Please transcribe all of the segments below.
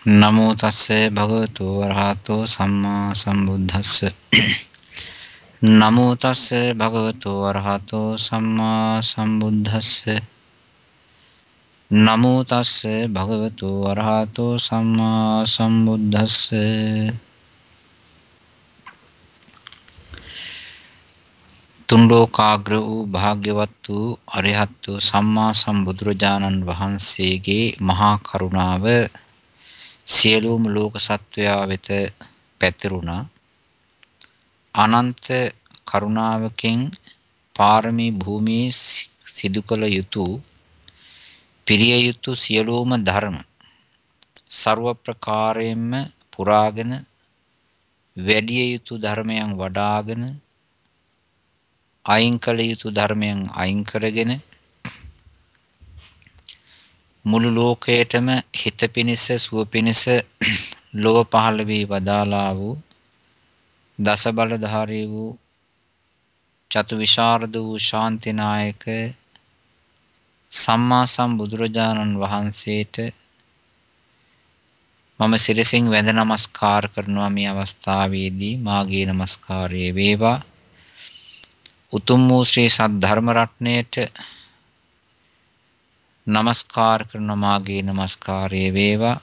නමෝ තස්සේ භගවතු වරහතෝ සම්මා සම්බුද්දස්ස. නමෝ තස්සේ භගවතු වරහතෝ සම්මා සම්බුද්දස්ස. නමෝ තස්සේ භගවතු වරහතෝ සම්මා සම්බුද්දස්ස. තුන් ලෝකාග්‍ර වූ භාග්‍යවත් වූ අරිහත් වූ සම්මා සම්බුදුරජාණන් වහන්සේගේ මහා කරුණාව සියලුම ලෝක සත්වයා වෙත පැතිරුණා. අනන්ත කරුණාවකින් පාරමී භූමියේ සිදු කළ යුතු පිරිය යුතු සියලුම ධර්ම ਸਰව ප්‍රකාරයෙන්ම පුරාගෙන වැඩි යුතු ධර්මයන් වඩාගෙන අයින් කළ යුතු ධර්මයන් අයින් කරගෙන මුළු ලෝකයටම හිත පිනිස සුව පිනිස ලොව පහළ වී වදාලා වූ දස බලධාරී වූ චතු විශාරද වූ ශාන්තිනායක සම්මා සම්බුදුරජාණන් වහන්සේට මම සිරසින් වැඳ නමස්කාර කරනවා මේ අවස්ථාවේදී. මාගේ නමස්කාරය වේවා. උතුම් වූ ශ්‍රී සද්ධර්ම රත්නයේට নমස්කාර කරන මාගේ নমස්කාරය වේවා.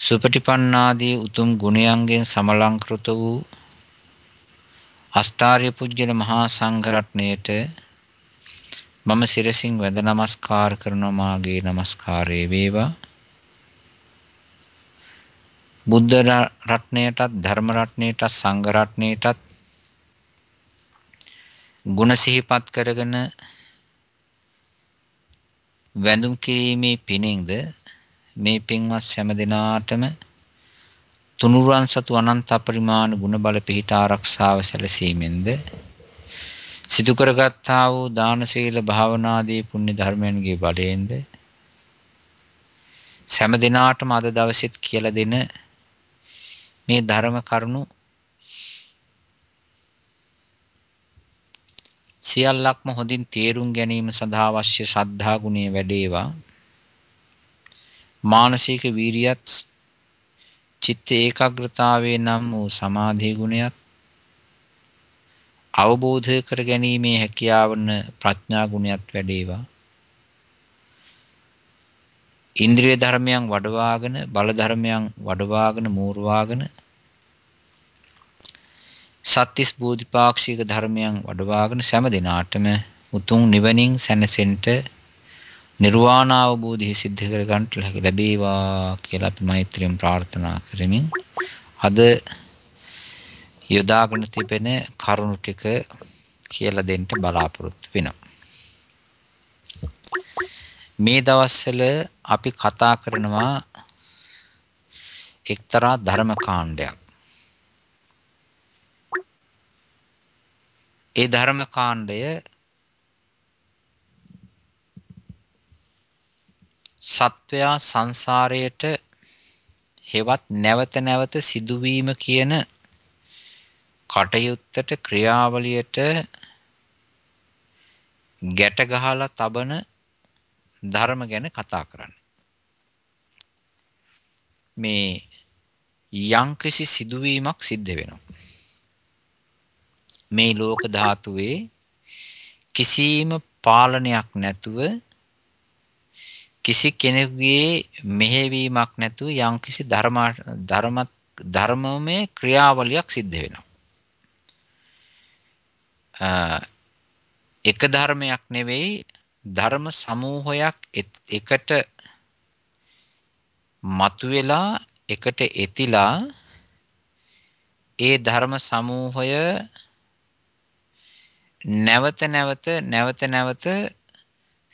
සුපටිපන්නාදී උතුම් ගුණයන්ගෙන් සමලංකృత වූ අස්ථාරිය පුජ්‍යන මහා සංඝරත්නයට මම සිරසින් වැඳ නමස්කාර කරනවා මාගේ নমස්කාරය වේවා. බුද්ධ රත්ණයටත් ධර්ම රත්ණයටත් සංඝ රත්ණයටත් ගුණ සිහිපත් කරගෙන වැඳුම් කිරීමේ පිණින්ද මේ පින්වත් හැම දිනාටම තුනුරුවන් සතු අනන්ත අපරිමාණ ගුණ බල පිහිට ආරක්ෂාව සැලසීමෙන්ද සිදු කරගත්තා වූ දාන සීල භාවනාදී පුණ්‍ය ධර්මයන්ගේ බලයෙන්ද හැම දිනාටම අද දවසෙත් කියලා දෙන මේ ධර්ම කරුණු සියල්ලක්ම හොඳින් තේරුම් ගැනීම සඳහා අවශ්‍ය ශ්‍රද්ධා ගුණය වැඩේවා. මානසික වීරියත් චිත්ත ඒකාග්‍රතාවේ නම් වූ සමාධි ගුණයත් අවබෝධ කර ගැනීමේ හැකියාවන ප්‍රඥා ගුණයත් වැඩේවා. ඉන්ද්‍රිය ධර්මයන් වඩවාගෙන බල ධර්මයන් වඩවාගෙන මූර්වාගෙන සත්‍තිස් බෝධිපාක්ෂික ධර්මයන් වඩවාගෙන සෑම දිනාටම උතුම් නිවනින් සැනසෙන්නට නිර්වාණ අවබෝධය සිද්ධ කර ගන්නට ලැබේවා කියලා අපි මෛත්‍රියෙන් ප්‍රාර්ථනා කරමින් අද යොදාගෙන තිබෙන කරුණු ටික කියලා දෙන්න බලාපොරොත්තු වෙනවා. මේ දවස්වල අපි කතා කරනවා එක්තරා ධර්ම කාණ්ඩයක්. ඒ ධර්ම කාණ්ඩය සත්වයා සංසාරයට හෙවත් නැවත නැවත සිදුවීම කියන කටයුත්තට ක්‍රියාවලියට ගැට ගහලා තබන ධර්ම ගැන කතා කරන්න. මේ යම්කිසි සිදුවීමක් සිද්ධ වෙනවා. මේ ලෝක ධාතුවේ කිසිම පාලනයක් නැතුව කිසි කෙනෙකුගේ මෙහෙවීමක් නැතුව යම්කිසි ධර්ම ධර්ම ධර්මමය ක්‍රියාවලියක් සිද්ධ වෙනවා. එක ධර්මයක් නෙවෙයි ධර්ම සමූහයක් එකට මතුවෙලා එකට එතිලා ඒ ධර්ම සමූහය නැවත නැවත නැවත නැවත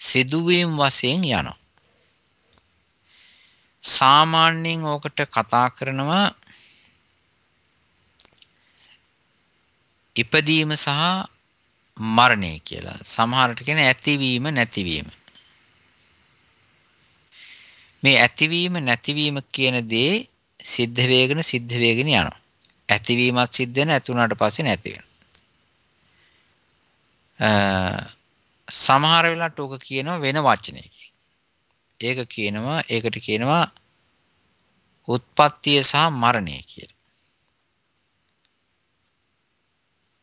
සිදුවීම් වශයෙන් යනවා. සාමාන්‍යයෙන් ඕකට කතා කරනවා ඉපදීම සහ මරණය කියලා. සමහරට කියන ඇතිවීම නැතිවීම. මේ ඇතිවීම නැතිවීම කියන දේ සිද්ධ වේගන සිද්ධ වේගන යනවා. ඇතිවීමක් සිද්ධ වෙන ඇති වුණාට පස්සේ නැති වෙනවා. සමහර වෙලාවට ඕක කියනවා වෙන වචනයකින්. ඒක කියනවා ඒකට කියනවා උත්පත්තිය සහ මරණය කියලා.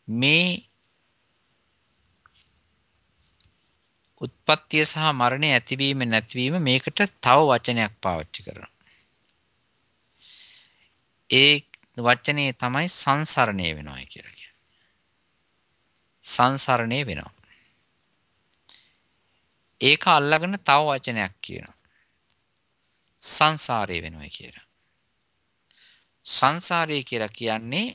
මේ උත්පත්තිය සහ මරණය ඇතිවීම නැතිවීම මේකට තව වචනයක් පාවිච්චි කරනවා. ඒ වචනේ තමයි සංසරණය වෙනවා කියලා කියන්නේ. සංසරණය වෙනවා. ඒක අල්ලගෙන තව වචනයක් කියනවා. සංසාරේ වෙනවා කියලා. සංසාරය කියලා කියන්නේ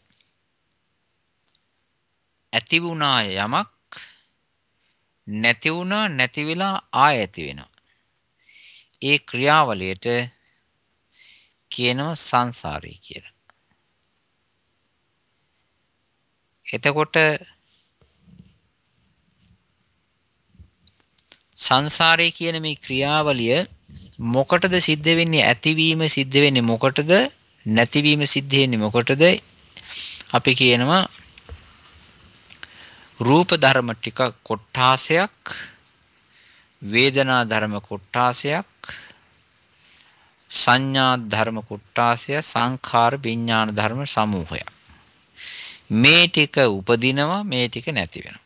ඇති වුණා යමක් නැති වුණා නැති වෙලා ආය ඇති වෙනවා. ඒ ක්‍රියාවලියට කියනවා සංසාරය කියලා. එතකොට සංසාරය කියන මේ ක්‍රියාවලිය මොකටද සිද්ධ වෙන්නේ? ඇතිවීම සිද්ධ වෙන්නේ මොකටද? නැතිවීම සිද්ධ වෙන්නේ මොකටද? අපි කියනවා රූප ධර්ම ටික කොට්ටාසයක් වේදනා ධර්ම කොට්ටාසයක් සංඥා ධර්ම කොට්ටාසය සංඛාර විඥාන ධර්ම සමූහයක්. මේ ටික උපදිනවා මේ ටික නැති වෙනවා.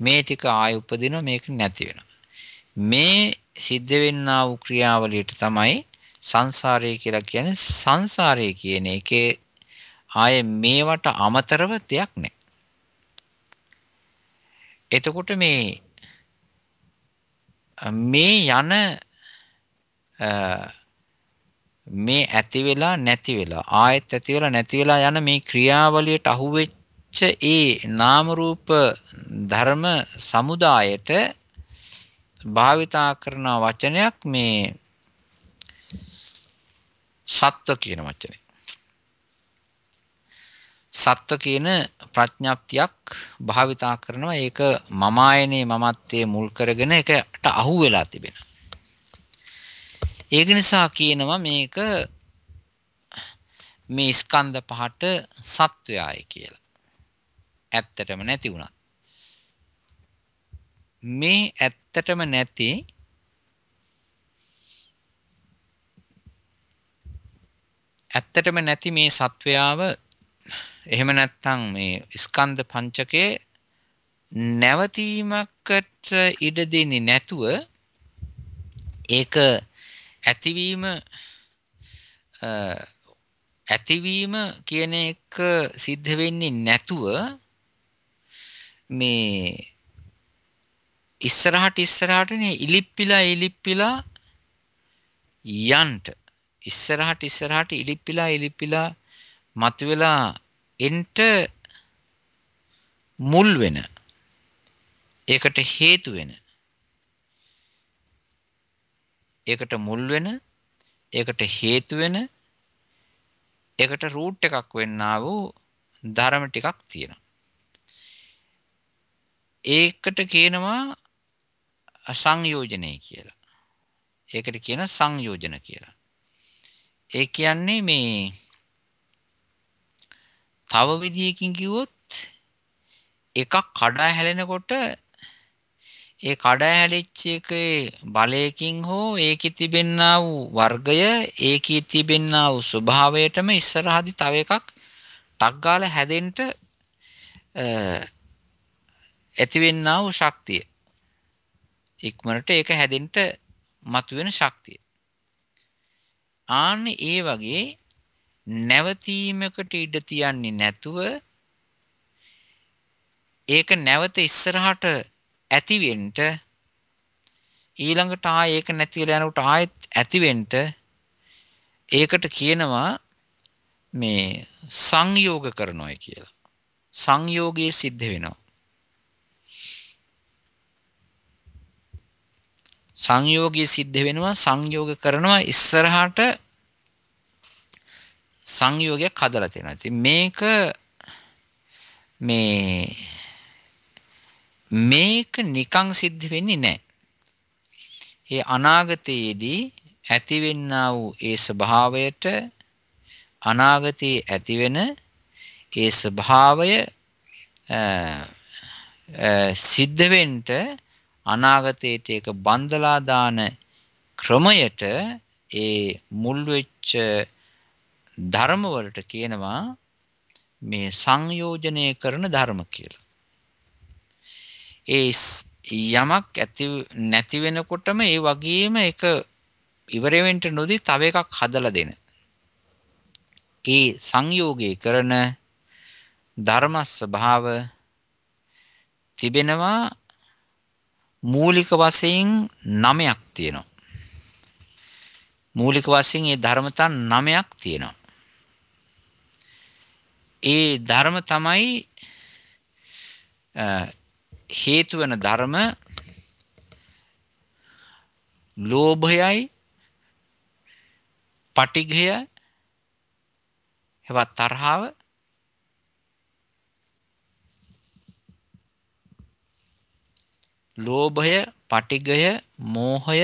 මේ ටික ආය උපදිනවා මේක නැති වෙනවා මේ සිද්ධ වෙන්නා වූ ක්‍රියාවලියට තමයි සංසාරය කියලා කියන්නේ සංසාරය කියන එකේ ආය මේවට අමතරව දෙයක් නැහැ. එතකොට මේ මේ යන මේ ඇති වෙලා නැති වෙලා ආයෙත් ඇති වෙලා නැති වෙලා යන මේ ක්‍රියාවලියට අහුවෙච්ච ඒ නාම රූප ධර්ම සමුදායට භාවිතා කරන වචනයක් මේ සත්ව කියන වචනේ. සත්ව කියන ප්‍රඥාප්තියක් භාවිතා කරනවා ඒක මම ආයනේ මමත්වයේ මුල් කරගෙන ඒකට අහු වෙලා තිබෙනවා. ඒක නිසා කියනවා මේක මේ ස්කන්ධ පහට සත්වයයි කියලා. ඇත්තටම නැති වුණත්. මේ ඇත්තටම නැති ඇත්තටම නැති මේ සත්වයාව එහෙම නැත්නම් මේ ස්කන්ධ පංචකයේ නැවතීමකට ඉඩ දෙන්නේ නැතුව ඒක ඇතිවීම ඇතිවීම කියන එක සිද්ධ වෙන්නේ නැතුව මේ ඉස්සරහට ඉස්සරහටනේ ඉලිප්පිලා ඉලිප්පිලා යන්ට. ඉස්සරහට ඉස්සරහට ඉලිප්පිලා ඉලිප්පිලා මතුවලා එන්ට මුල් වෙන. ඒකට හේතු වෙන. ඒකට මුල් වෙන ඒකට හේතු වෙන ඒකට රූට් එකක් වෙන්නා වූ ධර්ම ටිකක් තියෙනවා. ඒකට කියනවා සංයෝජනය කියලා. ඒකට කියන සංයෝජන කියලා. ඒ කියන්නේ මේ තව විදියකින් කිව්වොත් එකක් කඩා හැලෙනකොට ඒ කඩා හැලිච්ච එකේ බලයකින් හෝ ඒකේ තිබෙන්නා වූ වර්ගය ඒකේ තිබෙන්නා වූ ස්වභාවයටම ඉස්සරහදී තව එකක් ටක් ගාලා හැදෙන්න ඇතිවෙන්නා වූ ශක්තිය ඉක්මනට ඒක හැදෙන්න මතුවෙන ශක්තිය. ආන්න ඒ වගේ නැවතීමකට ඉඩ තියන්නේ නැතුව ඒක නැවත ඉස්සරහට ඇතිවෙන්න ඊළඟට ආයෙ ඒක නැති වෙලා යනකොට ආයෙත් ඇතිවෙන්න ඒකට කියනවා මේ සංයෝග කරනවා කියලා. සංයෝගයේ සිද්ධ වෙනවා. සංයෝගය සිද්ධ වෙනවා සංයෝග කරනවා ඉස්සරහට සංයෝගයක් හදලා තියෙනවා. ඉතින් මේක මේ මේක නිකං සිද්ධ වෙන්නේ නැහැ. ඒ අනාගතයේදී ඇතිවෙන්නා වූ ඒ ස්වභාවයට අනාගතයේ ඇතිවෙන ඒ ස්වභාවය සිද්ධ වෙන්න අනාගතයට ඒක බන්දලා දාන ක්‍රමයට ඒ මුල් වෙච්ච ධර්ම වලට කියනවා මේ සංයෝජනය කරන ධර්ම කියලා. ඒ යමක් ඇති නැති වෙනකොටම ඒ වගේම එක ඉවර වෙන්න නොදී තව එකක් හදලා දෙන. ඒ සංයෝගය කරන ධර්ම ස්වභාව තිබෙනවා මූලික වශයෙන් 9ක් තියෙනවා. මූලික වශයෙන් මේ ධර්මතා 9ක් තියෙනවා. ඒ ධර්ම තමයි හේතු වෙන ධර්ම ලෝභයයි පටිඝය එවත් තරහව ලෝභය පටිඝය මෝහය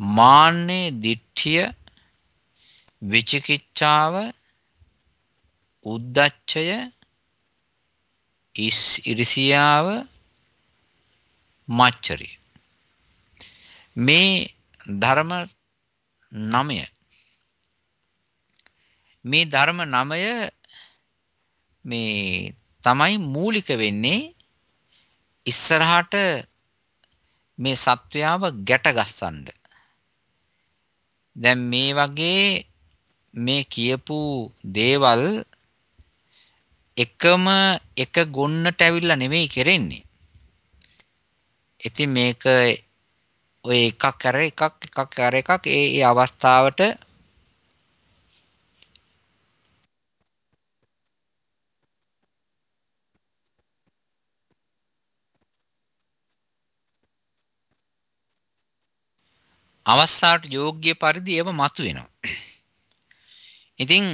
මාන්නේ දිට්ඨිය විචිකිච්ඡාව උද්දච්චය ඉරිසියාව මච්චරිය මේ ධර්ම නමය. මේ ධර්ම නමය මේ තමයි මූලික වෙන්නේ ඉස්සරහට මේ සත්වයාව ගැට ගස්සන්න දැන් මේ වගේ මේ කියපු දේවල් එකම එක ගොන්නට ඇවිල්ලා නෙමෙයි කරෙන්නේ. ඉතින් මේක ඔය එකක් කර එකක් එකක් කර එකක් ඒ ඒ අවස්ථාවට අවස්ථාවට යෝග්‍ය පරිදි ඒව මතුවෙනවා. ඉතින්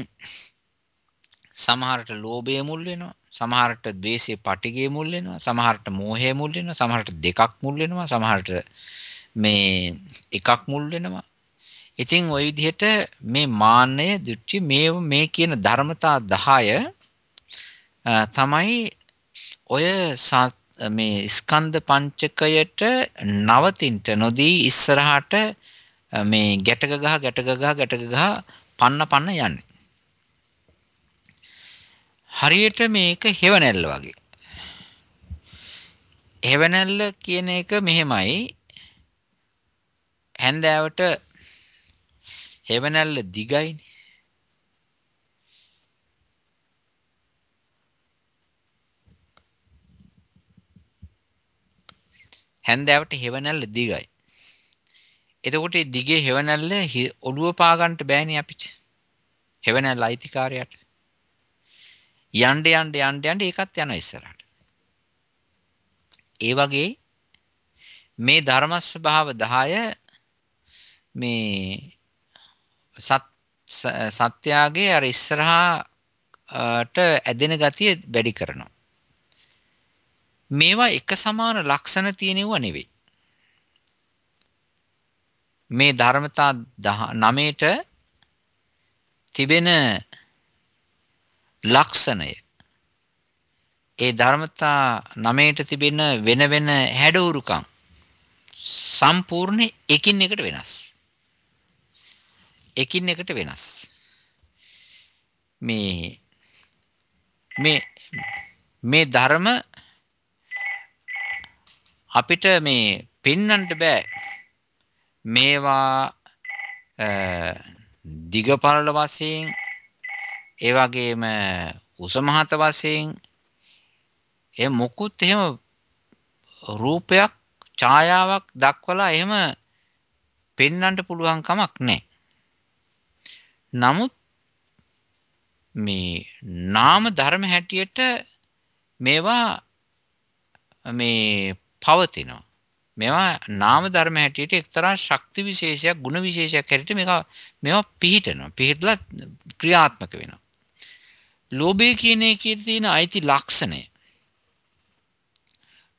සමහරට ලෝභය මුල් වෙනවා සමහරට ද්වේෂයේ පටිගය මුල් වෙනවා සමහරට මෝහය මුල් වෙනවා සමහරට දෙකක් මුල් වෙනවා සමහරට මේ එකක් මුල් වෙනවා ඉතින් ওই විදිහට මේ මාන්නය දෘෂ්ටි මේ මේ කියන ධර්මතා 10 තමයි ඔය මේ ස්කන්ධ පංචකයට නවතින්ට නොදී ඉස්සරහට මේ ගැටක ගහ ගැටක ගහ ගැටක ගහ පන්න පන්න යන්නේ හරියට මේක හෙවණැල්ල වගේ. හෙවණැල්ල කියන එක මෙහෙමයි. හැන්දෑවට හෙවණැල්ල දිගයිනේ. හැන්දෑවට හෙවණැල්ල දිගයි. එතකොට මේ දිගේ හෙවණැල්ල ඔළුව පා ගන්නට බෑනේ අපිට. හෙවණැල්ල අයිතිකාරයට. යන්න යන්න යන්න යන්න ඒකත් යන ඉස්සරහට. ඒ වගේ මේ ධර්ම ස්වභාව 10 මේ සත්‍යාගේ අර ඉස්සරහාට ඇදෙන ගතිය වැඩි කරනවා. මේවා එක සමාන ලක්ෂණ තියෙනව නෙවෙයි. මේ ධර්මතා 9ට තිබෙන ලක්ෂණය ඒ ධර්මතා නමයට තිබෙන වෙන වෙන හැඩවුරුකම් සම්පූර්ණ එකින් එකට වෙනස්. එකින් එකට වෙනස්. මේ මේ මේ ධර්ම අපිට මේ පෙන්වන්න බෑ මේවා දිගපරල වශයෙන් ඒ වගේම උස මහත වශයෙන් එ මොකුත් එහෙම රූපයක් ඡායාවක් දක්වලා එහෙම පෙන්වන්න පුළුවන් කමක් නැහැ. නමුත් මේ නාම ධර්ම හැටියට මේවා මේ පවතිනවා. මේවා නාම ධර්ම හැටියට එක්තරා ශක්ති විශේෂයක්, ගුණ විශේෂයක් හැටියට මේවා මේවා පිහිටනවා. පිහිටලා ක්‍රියාත්මක වෙනවා. ලෝභය කියන එකේ තියෙන අයිති ලක්ෂණය.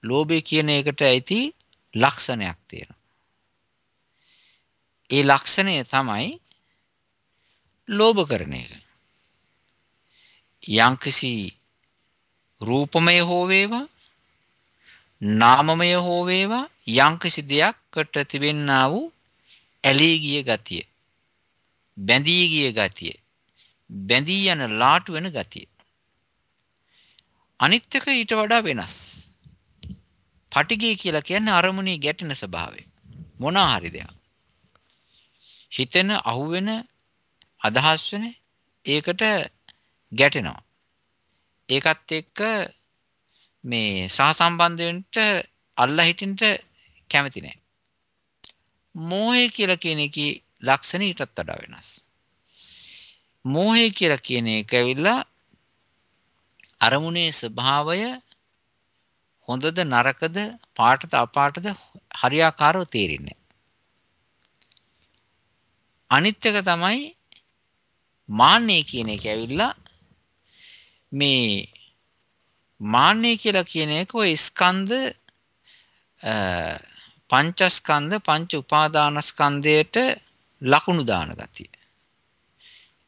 ලෝභය කියන එකට අයිති ලක්ෂණයක් තියෙනවා. ඒ ලක්ෂණය තමයි ලෝභ කරන එක. යම්කිසි රූපමය හෝ වේවා නාමමය හෝ වේවා යම්කිසි දෙයක්කට තිබෙන්නා වූ ඇලී ගිය ගතිය. බැඳී ගිය ගතිය. බැඳී යන ලාටු වෙන ගතිය. අනිත් එක ඊට වඩා වෙනස්. පටිගය කියලා කියන්නේ අරමුණේ ගැටෙන ස්වභාවය. මොනවා හරි දෙයක්. හිතෙන අහුවෙන අදහස් වෙන ඒකට ගැටෙනවා. ඒකත් එක්ක මේ සහසම්බන්ධ වෙන්න අල්ලා හිටින්න කැමති නැහැ. මෝහය කියලා කියන එකේ ලක්ෂණ ඊටත් වඩා වෙනස්. මෝහය කියලා කියන එක ඇවිල්ලා අරමුණේ ස්වභාවය හොඳද නරකද පාටද අපාටද හරියාකාරව තේරෙන්නේ අනිත් එක තමයි මාන්නය කියන එක ඇවිල්ලා මේ මාන්නය කියලා කියන එක ඔය ස්කන්ධ පංචස්කන්ධ පංච උපාදානස්කන්ධයට ලකුණු දාන ගතිය.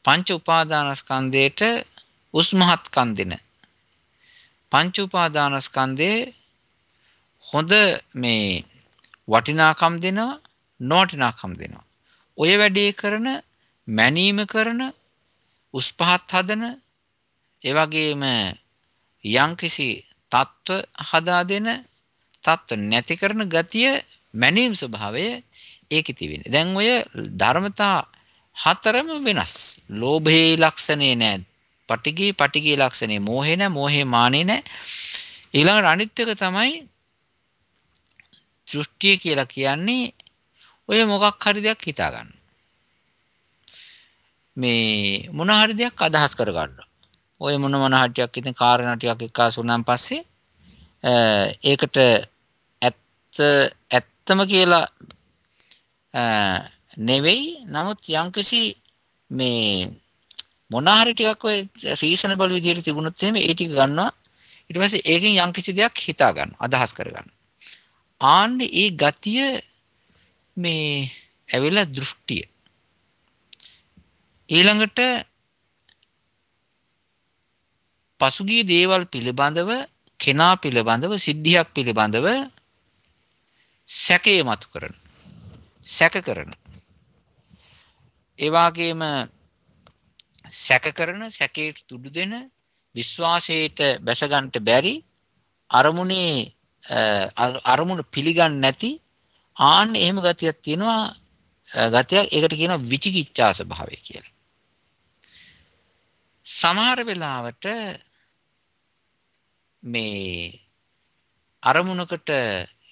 පංච උපාදානස්කන්ධයට උස්මහත්කම් දෙන පංච උපාදානස්කන්ධයේ හොඳ මේ වටිනාකම් දෙනවා නොවටිනාකම් දෙනවා. ඔය වැඩේ කරන මැනීම කරන උස් පහත් හදන ඒ වගේම යම්කිසි තත්ත්ව හදා දෙන තත්ත්ව නැති කරන ගතිය මැනීම් ස්වභාවය ඒකේ තිබෙන්නේ. දැන් ඔය ධර්මතා හතරම වෙනස්. ලෝභයේ ලක්ෂණේ නැහැ. පටිගී පටිගී ලක්ෂණේ මෝහේ නැහැ. මෝහේ මානේ නැහැ. ඊළඟට අනිත් එක තමයි දෘෂ්ටිය කියලා කියන්නේ ඔය මොකක් හරි දෙයක් හිතා ගන්න. මේ මොන හරි දෙයක් අදහස් කර ගන්න. ඔය මොන මොන හටියක් ඉතින් කාරණා ටිකක් එක්කාසු වුණාන් පස්සේ ඒකට ඇත්ත ඇත්තම කියලා නෙවෙයි නමුත් යම්කිසි මේ මොන හරි ටිකක් ඔය රීසනබල් විදිහට තිබුණොත් එහෙම ඒ ටික ගන්නවා ඊට පස්සේ ඒකෙන් යම්කිසි දෙයක් හිතා ගන්න අදහස් කර ගන්න. ආන්න ඒ ගතිය මේ ඇවිල්ලා දෘෂ්ටිය. ඊළඟට පසුගිය දේවල් පිළිබඳව කෙනා පිළිබඳව සිද්ධියක් පිළිබඳව සැකේ මතු කරන සැක කරන ඒ වගේම සැක කරන සැකයට තුඩු දෙන විශ්වාසයට බැසගන්නට බැරි අරමුණේ අරමුණ පිළිගන්නේ නැති ආන්න එහෙම ගතියක් තියෙනවා ගතියක් ඒකට කියනවා විචිකිච්ඡා ස්වභාවය කියලා. සමහර වෙලාවට මේ අරමුණකට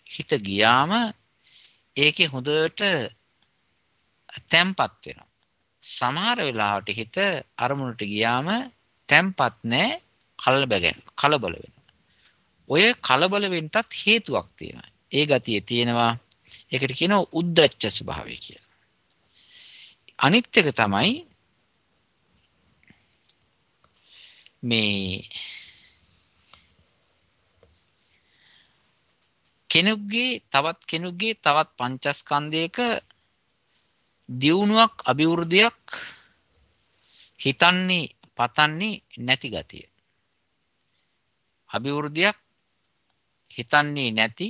හිත ගියාම ඒකේ හොඳට තැම්පත් වෙනවා. සමහර වෙලාවට හිත අරමුණට ගියාම තැම්පත් නැහැ කලබගෙන කලබල වෙනවා. ඔය කලබල වෙන්නත් හේතුවක් තියෙනවා. ඒ ගතියේ තියෙනවා ඒකට කියනවා උද්දච්ච ස්වභාවය කියලා. අනිත් එක තමයි මේ කෙනෙකුගේ තවත් කෙනෙකුගේ තවත් පංචස්කන්ධයක දියුණුවක් අභිවෘද්ධියක් හිතන්නේ පතන්නේ නැති ගතිය. අභිවෘද්ධියක් හිතන්නේ නැති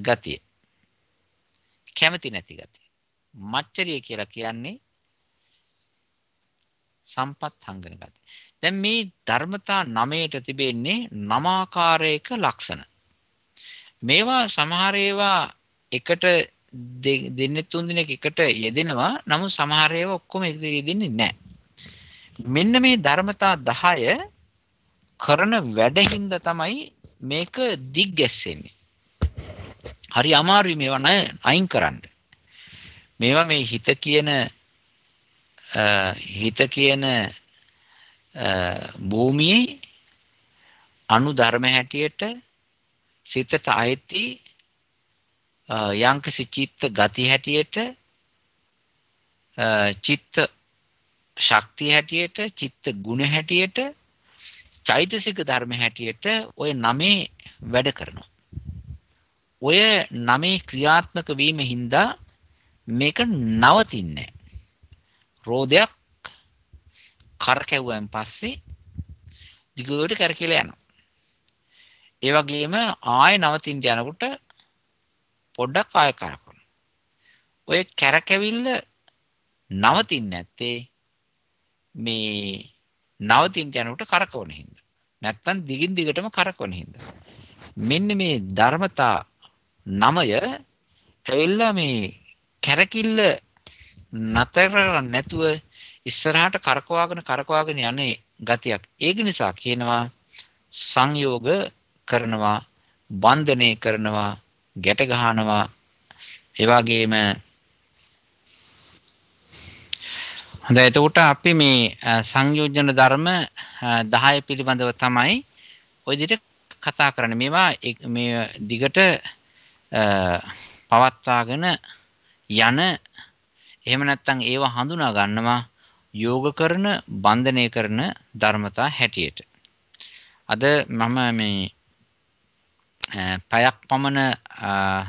ගතිය. කැමති නැති ගතිය. මච්චරිය කියලා කියන්නේ සම්පත් හංගන ගතිය. දැන් මේ ධර්මතා නමයට තිබෙන්නේ නමාකාරයක ලක්ෂණ. මේවා සමහර ඒවා එකට දෙන්නේ තුන් දිනක එකට යෙදෙනවා. නමුත් සමහර ඒවා ඔක්කොම එකට යෙදෙන්නේ නැහැ. මෙන්න මේ ධර්මතා 10 කරන වැඩහින්ද තමයි මේක දිග්ගැස්සෙන්නේ. හරි අමාරුයි මේවා නෑ අයින් කරන්න. මේවා මේ හිත කියන හිත කියන භූමියේ අනු ධර්ම හැටියට සිතට අයිති යම්කිසි චිත්ත ගති හැටියට චිත්ත ශක්තිය හැටියට චිත්ත ගුණ හැටියට චෛතසික ධර්ම හැටියට ওই නමේ වැඩ කරනවා. ඔය නමේ ක්‍රියාත්මක වීම හින්දා මේක නවතින්නේ රෝදයක් කරකැවුවෙන් පස්සේ දිගට කරකිලා යනවා. ඒ වගේම ආය නවතින්න යනකොට පොඩ්ඩක් ආය කරකවනවා. ඔය කැරකැවිල්ල නවතින්නේ නැත්තේ මේ නවතින්න යනකොට කරකවන හින්දා. නැත්තම් දිගින් දිගටම කරකවන හින්දා. මෙන්න මේ ධර්මතා නමය ඇවිල්ලා මේ කැරකිල්ල නතර නැතුව ඉස්සරහට කරකවාගෙන කරකවාගෙන යන්නේ ගතියක්. ඒක නිසා කියනවා සංයෝග කරනවා, බන්ධනය කරනවා, ගැට ගහනවා. ඒ වගේම හොඳයි එතකොට අපි මේ සංයෝජන ධර්ම 10 පිළිබඳව තමයි ওই විදිහට කතා කරන්නේ. මේවා මේ දිගට පවත්වාගෙන යන එහෙම නැත්නම් ඒව හඳුනා ගන්නවා යෝග කරන බන්ධනය කරන ධර්මතා හැටියට. අද මම මේ පයක් පමණ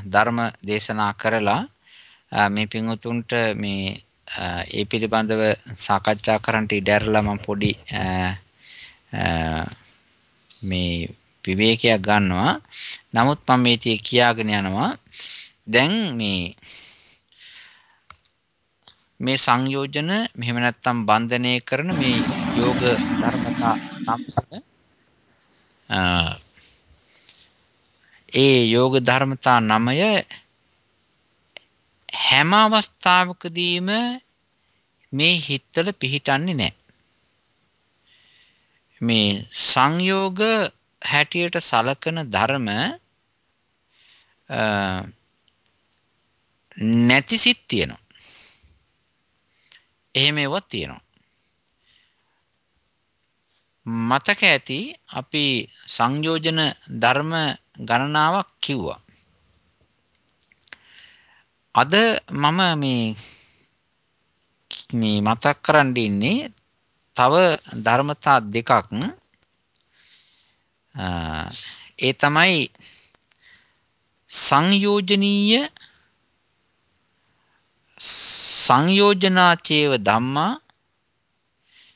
ධර්ම දේශනා කරලා මේ පින්වතුන්ට මේ ඒ පිළිබඳව සාකච්ඡා කරන්නට ඉඩ ඇරලා මම පොඩි මේ විවේකයක් ගන්නවා. නමුත් මම මේ tie කියාගෙන යනවා. දැන් මේ මේ සංයෝජන මෙහෙම නැත්තම් බන්ධනය කරන මේ යෝග ධර්මතා නම් ඒ යෝග ධර්මතා නමය හැම අවස්ථාවකදීම මේ හිතවල පිහිටන්නේ නැහැ. මේ සංයෝග හැටියට සලකන ධර්ම නැති සිත් තියෙනවා. එහෙම ඒවා තියෙනවා. මතක ඇති අපි සංයෝජන ධර්ම ගණනාවක් කිව්වා. අද මම මේ මේ මතක් කරන්න ඉන්නේ තව ධර්මතා දෙකක් ඒ තමයි සංයෝජනීය සංයෝජනාචේව ධම්මා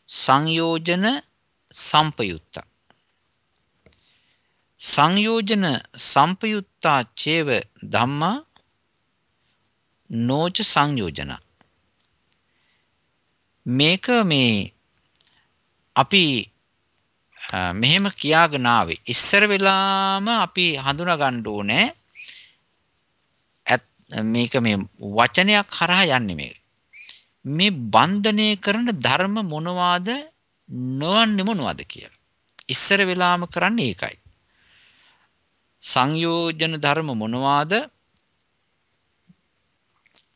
සංයෝජන සම්පයුත්ත. සංයෝජන සම්පයුත්තා චේව ධම්මා නෝච සංයෝජන. මේක මේ අපි මෙහෙම කියාගෙන ආවේ. ඉස්සර වෙලාම අපි හඳුනා ගන්න ඕනේ මේක මේ වචනයක් හරහා යන්නේ මේක. මේ බන්ධනය කරන ධර්ම මොනවාද? නොවන්නේ මොනවද කියලා. ඉස්සර වෙලාම කරන්නේ ඒකයි. සංයෝජන ධර්ම මොනවාද?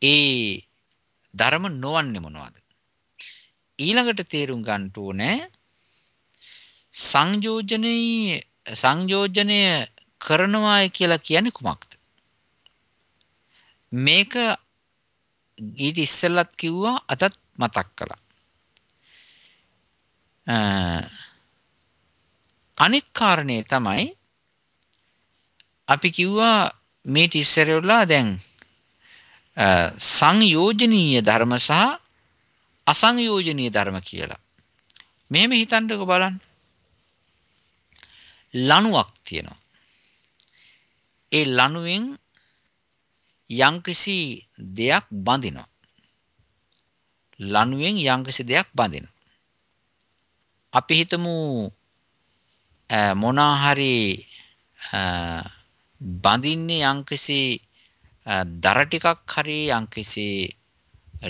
ඒ ධර්ම නොවන්නේ මොනවද? ඊළඟට තේරුම් ගන්න ඕනේ සංයෝජනයේ සංයෝජනය කරනවායි කියලා කියන්නේ කුමක්ද? මේක ඊට ඉස්සෙල්ලත් කිව්වා අතත් මතක් කළා. අනිත් කාරණේ තමයි අපි කිව්වා මේ ඉස්සරෙවලා දැන් සංයෝජනීය ධර්ම සහ අසංයෝජනීය ධර්ම කියලා. මෙහෙම හිතන්නකෝ බලන්න. ලණුවක් තියෙනවා. ඒ ලණුවෙන් යම්කිසි දෙයක් බඳිනවා. ලණුවෙන් යම්කිසි දෙයක් බඳිනවා. අපි හිතමු මොනා හරි බඳින්නේ යම්කිසි දර ටිකක් හරි යම්කිසි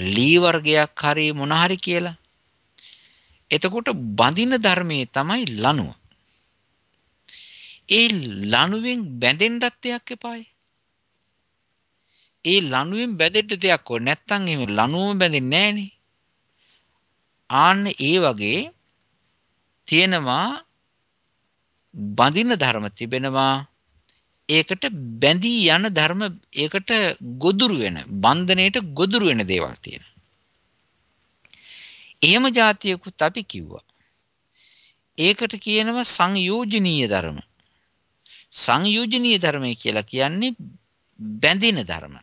ලී වර්ගයක් හරි මොන හරි කියලා. එතකොට බඳින ධර්මයේ තමයි ලණුව. ඒ ලණුවෙන් බැඳෙන්නත් දෙයක් එපායි. ඒ ලණුවෙන් බැඳෙන්න දෙයක් ඕනේ නැත්නම් එහෙම ලණුවම බැඳෙන්නේ නැහනේ. ආන්න ඒ වගේ තියෙනවා බඳින ධර්ම තිබෙනවා ඒකට බැඳී යන ධර්ම ඒකට ගොදුරු වෙන බන්ධණයට ගොදුරු වෙන දේවල් තියෙනවා. එහෙම જાතියකුත් අපි කිව්වා. ඒකට කියනවා සංයෝජනීය ධර්ම. සංයෝජනීය ධර්මය කියලා කියන්නේ බැඳෙන ධර්ම.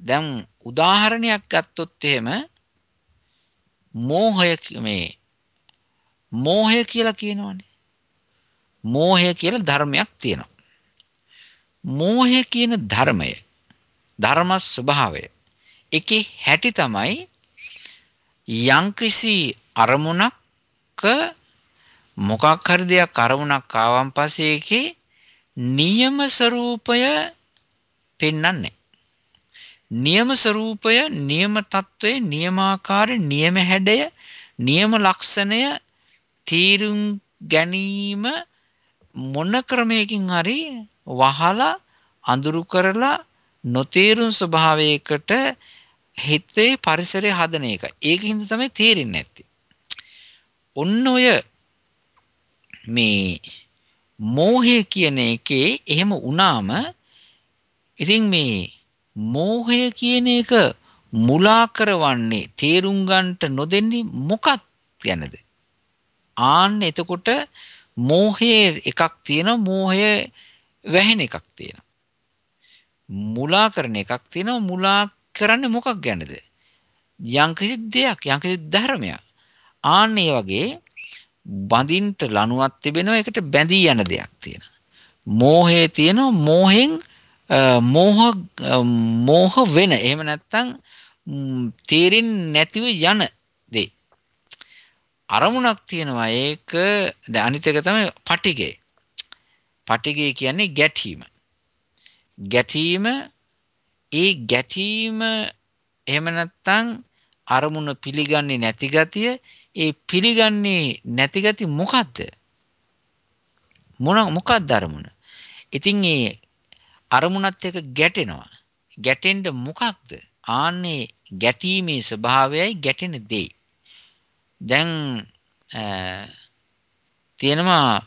දැන් උදාහරණයක් ගත්තොත් එහෙම මෝහය මේ මෝහය කියලා කියනවනේ. මෝහය කියලා ධර්මයක් තියෙනවා. මෝහය කියන ධර්මය ධර්ම ස්වභාවය එකේ හැටි තමයි යම්කිසි අරමුණක් මොකක් හරි දෙයක් අරමුණක් ආවන් පස්සේ ඒකේ නියම ස්වરૂපය පෙන්වන්නේ නියම ස්වરૂපය, නියම తত্ত্বය, නියමාකාර නියම හැඩය, නියම ලක්ෂණය තීරුම් ගැනීම මොන ක්‍රමයකින් හරි වහලා අඳුරු කරලා නොතේරුම් ස්වභාවයකට හිතේ පරිසරය හදන එක. ඒකින්ද තමයි තේරෙන්නේ නැත්තේ. ඔන්න ඔය මේ මෝහය කියන එකේ එහෙම වුණාම ඉතින් මේ මෝහය කියන එක මුලා කරවන්නේ තේරුම් ගන්නට නොදෙන්නේ මොකක් ගැනද? ආන්න එතකොට මෝහයේ එකක් තියෙනවා මෝහය වැහෙන එකක් තියෙනවා. මුලා කරන එකක් තියෙනවා මුලා කරන්නේ මොකක් ගැනද? යම්කිසි දෙයක් යම්කිසි ධර්මයක්. ආන්න ඒ වගේ බඳින්ට ලණුවක් තිබෙනවා ඒකට බැඳී යන දෙයක් තියෙනවා. මෝහයේ තියෙනවා මෝහෙන් මෝහ මෝහ වෙන එහෙම නැත්නම් තේරෙන්නේ නැතිව යන දේ. අරමුණක් තියෙනවා ඒක දැන් අනිත් එක තමයි පටිගය. පටිගය කියන්නේ ගැටීම. ගැටීම ඒ ගැටීම එහෙම නැත්නම් අරමුණ පිළිගන්නේ නැති ගතිය ඒ පිළිගන්නේ නැති ගතිය මොකද්ද මොන මොකක්ද අරමුණ ඉතින් ඒ අරමුණත් එක්ක ගැටෙනවා ගැටෙන්න මොකක්ද ආන්නේ ගැටීමේ ස්වභාවයයි ගැටෙන දෙයි දැන් තියෙනවා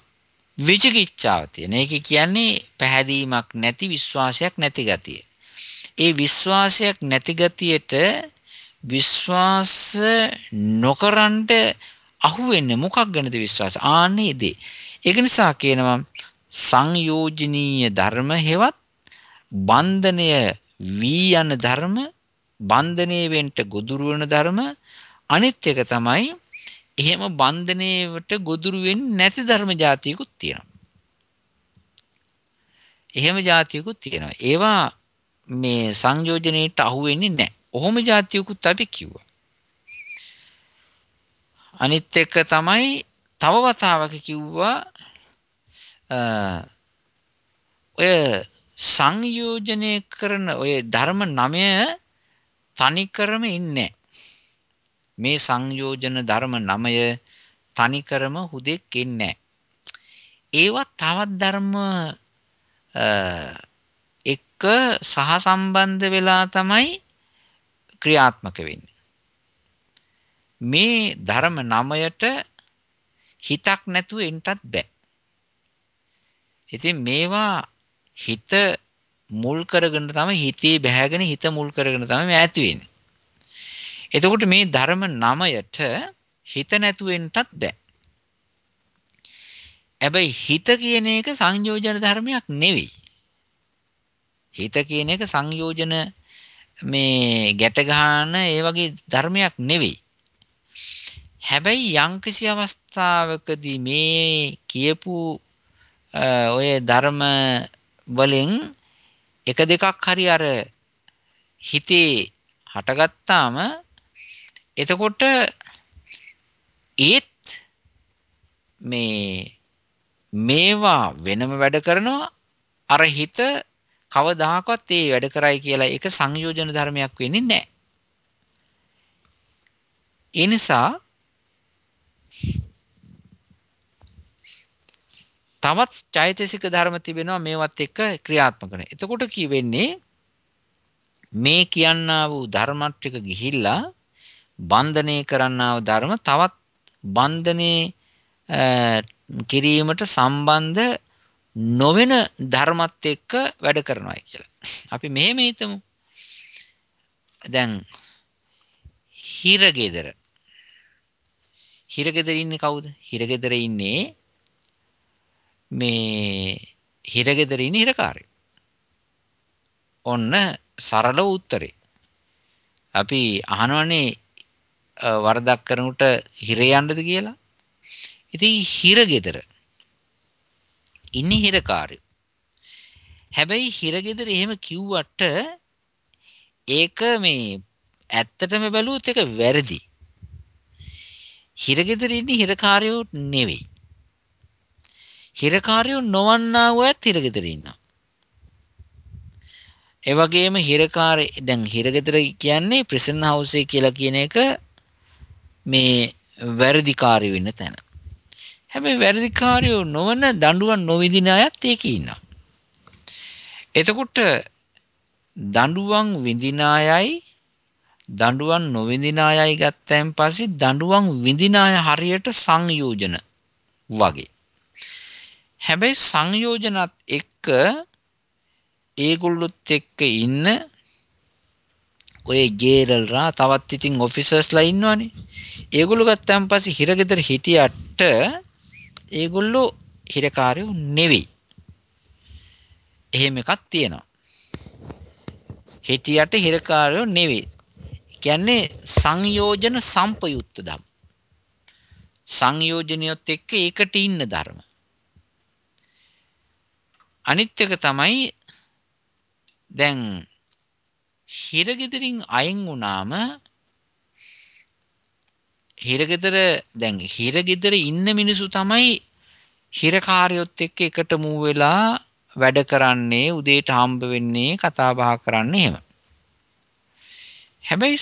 විචිකිච්ඡාව තියෙන. ඒක කියන්නේ පැහැදීමක් නැති විශ්වාසයක් නැති ගතිය. ඒ විශ්වාසයක් නැති ගතියට විශ්වාස නොකරන්ට අහුවෙන්නේ මොකක් ගැනද විශ්වාස? ආන්නේ දේ. ඒක නිසා කියනවා සංයෝජනීය ධර්ම හේවත් බන්ධනය වී යන ධර්ම බන්ධනයේ වෙන්න ගොදුරු වෙන ධර්ම අනිත් එක තමයි එහෙම බන්ධනයේට ගොදුරු වෙන්නේ නැති ධර්ම જાතියකුත් තියෙනවා. එහෙම જાතියකුත් තියෙනවා. ඒවා මේ සංයෝජනයේට අහු වෙන්නේ නැහැ. ඔහොම જાතියකුත් අපි කිව්වා. අනිත් එක තමයි තව වතාවක කිව්වා ඔය සංයෝජනය කරන ඔය ධර්ම නමය තනිකරම ඉන්නේ. මේ සංයෝජන ධර්ම නමය තනිකරම හුදෙක් ඉන්නේ. ඒවා තවත් ධර්ම එක්ක සහසම්බන්ධ වෙලා තමයි ක්‍රියාත්මක වෙන්නේ. මේ ධර්ම නමයට හිතක් නැතුව එන්නත් බෑ. ඉතින් මේවා හිත මුල් කරගෙන තමයි හිතේ බැහැගෙන හිත මුල් කරගෙන තමයි ඈති වෙන්නේ එතකොට මේ ධර්ම නමයට හිත නැතුවෙන්නත් බෑ. හැබැයි හිත කියන එක සංයෝජන ධර්මයක් නෙවෙයි. හිත කියන එක සංයෝජන මේ ගැට ගන්න ඒ වගේ ධර්මයක් නෙවෙයි. හැබැයි යම්කිසි අවස්ථාවකදී මේ කියපු ඔය ධර්ම වලින් එක දෙකක් හරි අර හිතේ හටගත්තාම එතකොට ඒත් මේ මේවා වෙනම වැඩ කරනවා අර හිත කවදාකවත් ඒ වැඩ කරයි කියලා ඒක සංයෝජන ධර්මයක් වෙන්නේ නැහැ. ඒ නිසා තවත් චෛතසික ධර්ම තිබෙනවා මේවත් එක්ක ක්‍රියාත්මක වෙන. එතකොට කියවෙන්නේ මේ කියන්නා වූ ධර්මත් ටික ගිහිල්ලා බන්ධනය කරන්නා වූ ධර්ම තවත් බන්ධනේ කිරීමට සම්බන්ධ නොවන ධර්මත් එක්ක වැඩ කරනවායි කියලා. අපි මෙහෙම හිතමු. දැන් හිරගෙදර හිරගෙදර ඉන්නේ කවුද? හිරගෙදර ඉන්නේ මේ හිරගෙදර ඉන්නේ හිරකාරයෝ. ඔන්න සරල උත්තරේ. අපි අහනවනේ වරදක් කරනකොට හිරේ යන්නද කියලා. ඉතින් හිර ගෙදර ඉන්නේ හිරකාරයෝ. හැබැයි හිරගෙදර එහෙම කිව්වට ඒක මේ ඇත්තටම බැලුවොත් ඒක වැරදි. හිරගෙදර ඉන්නේ හිරකාරයෝ නෙවෙයි. හිරකාරයෝ නොවන්නා වූත් හිරගෙදර ඉන්නවා. ඒ වගේම හිරකාරය දැන් හිරගෙදර කියන්නේ ප්‍රිසන් හවුස් එක කියලා කියන එක මේ වැරදිකාරයෝ ඉන්න තැන. හැබැයි වැරදිකාරයෝ නොවන දඬුවම් නොවිදින අයත් ඒකේ ඉන්නවා. එතකොට දඬුවම් විඳින අයයි දඬුවම් නොවිඳින අයයි ගත්තයින් පස්සේ දඬුවම් විඳින අය හරියට සංයෝජන වගේ. හැබැයි සංයෝජනත් එක්ක ඒගොල්ලොත් එක්ක ඉන්න ඔය ජේරල්ලා තවත් ඉතින් ඔෆිසර්ස්ලා ඉන්නවනේ. ඒගොල්ලෝ ගත්තාන් පස්සේ හිරගෙදර හිටියට ඒගොල්ලෝ හිරකාරයෝ නෙවෙයි. එහෙම එකක් තියෙනවා. හිටියට හිරකාරයෝ නෙවෙයි. කියන්නේ සංයෝජන සම්පයුක්ත ධම්. සංයෝජනියොත් එක්ක ඒකට ඉන්න ධර්ම. අනිත් එක තමයි දැන් හිරගෙදරින් අයින් වුණාම හිරගෙදර දැන් හිරගෙදර ඉන්න මිනිසු තමයි හිරකාරයොත් එක්ක එකට මූ වෙලා වැඩ කරන්නේ උදේට හම්බ වෙන්නේ කතා බහ කරන්නේ එහෙම. හැබැයි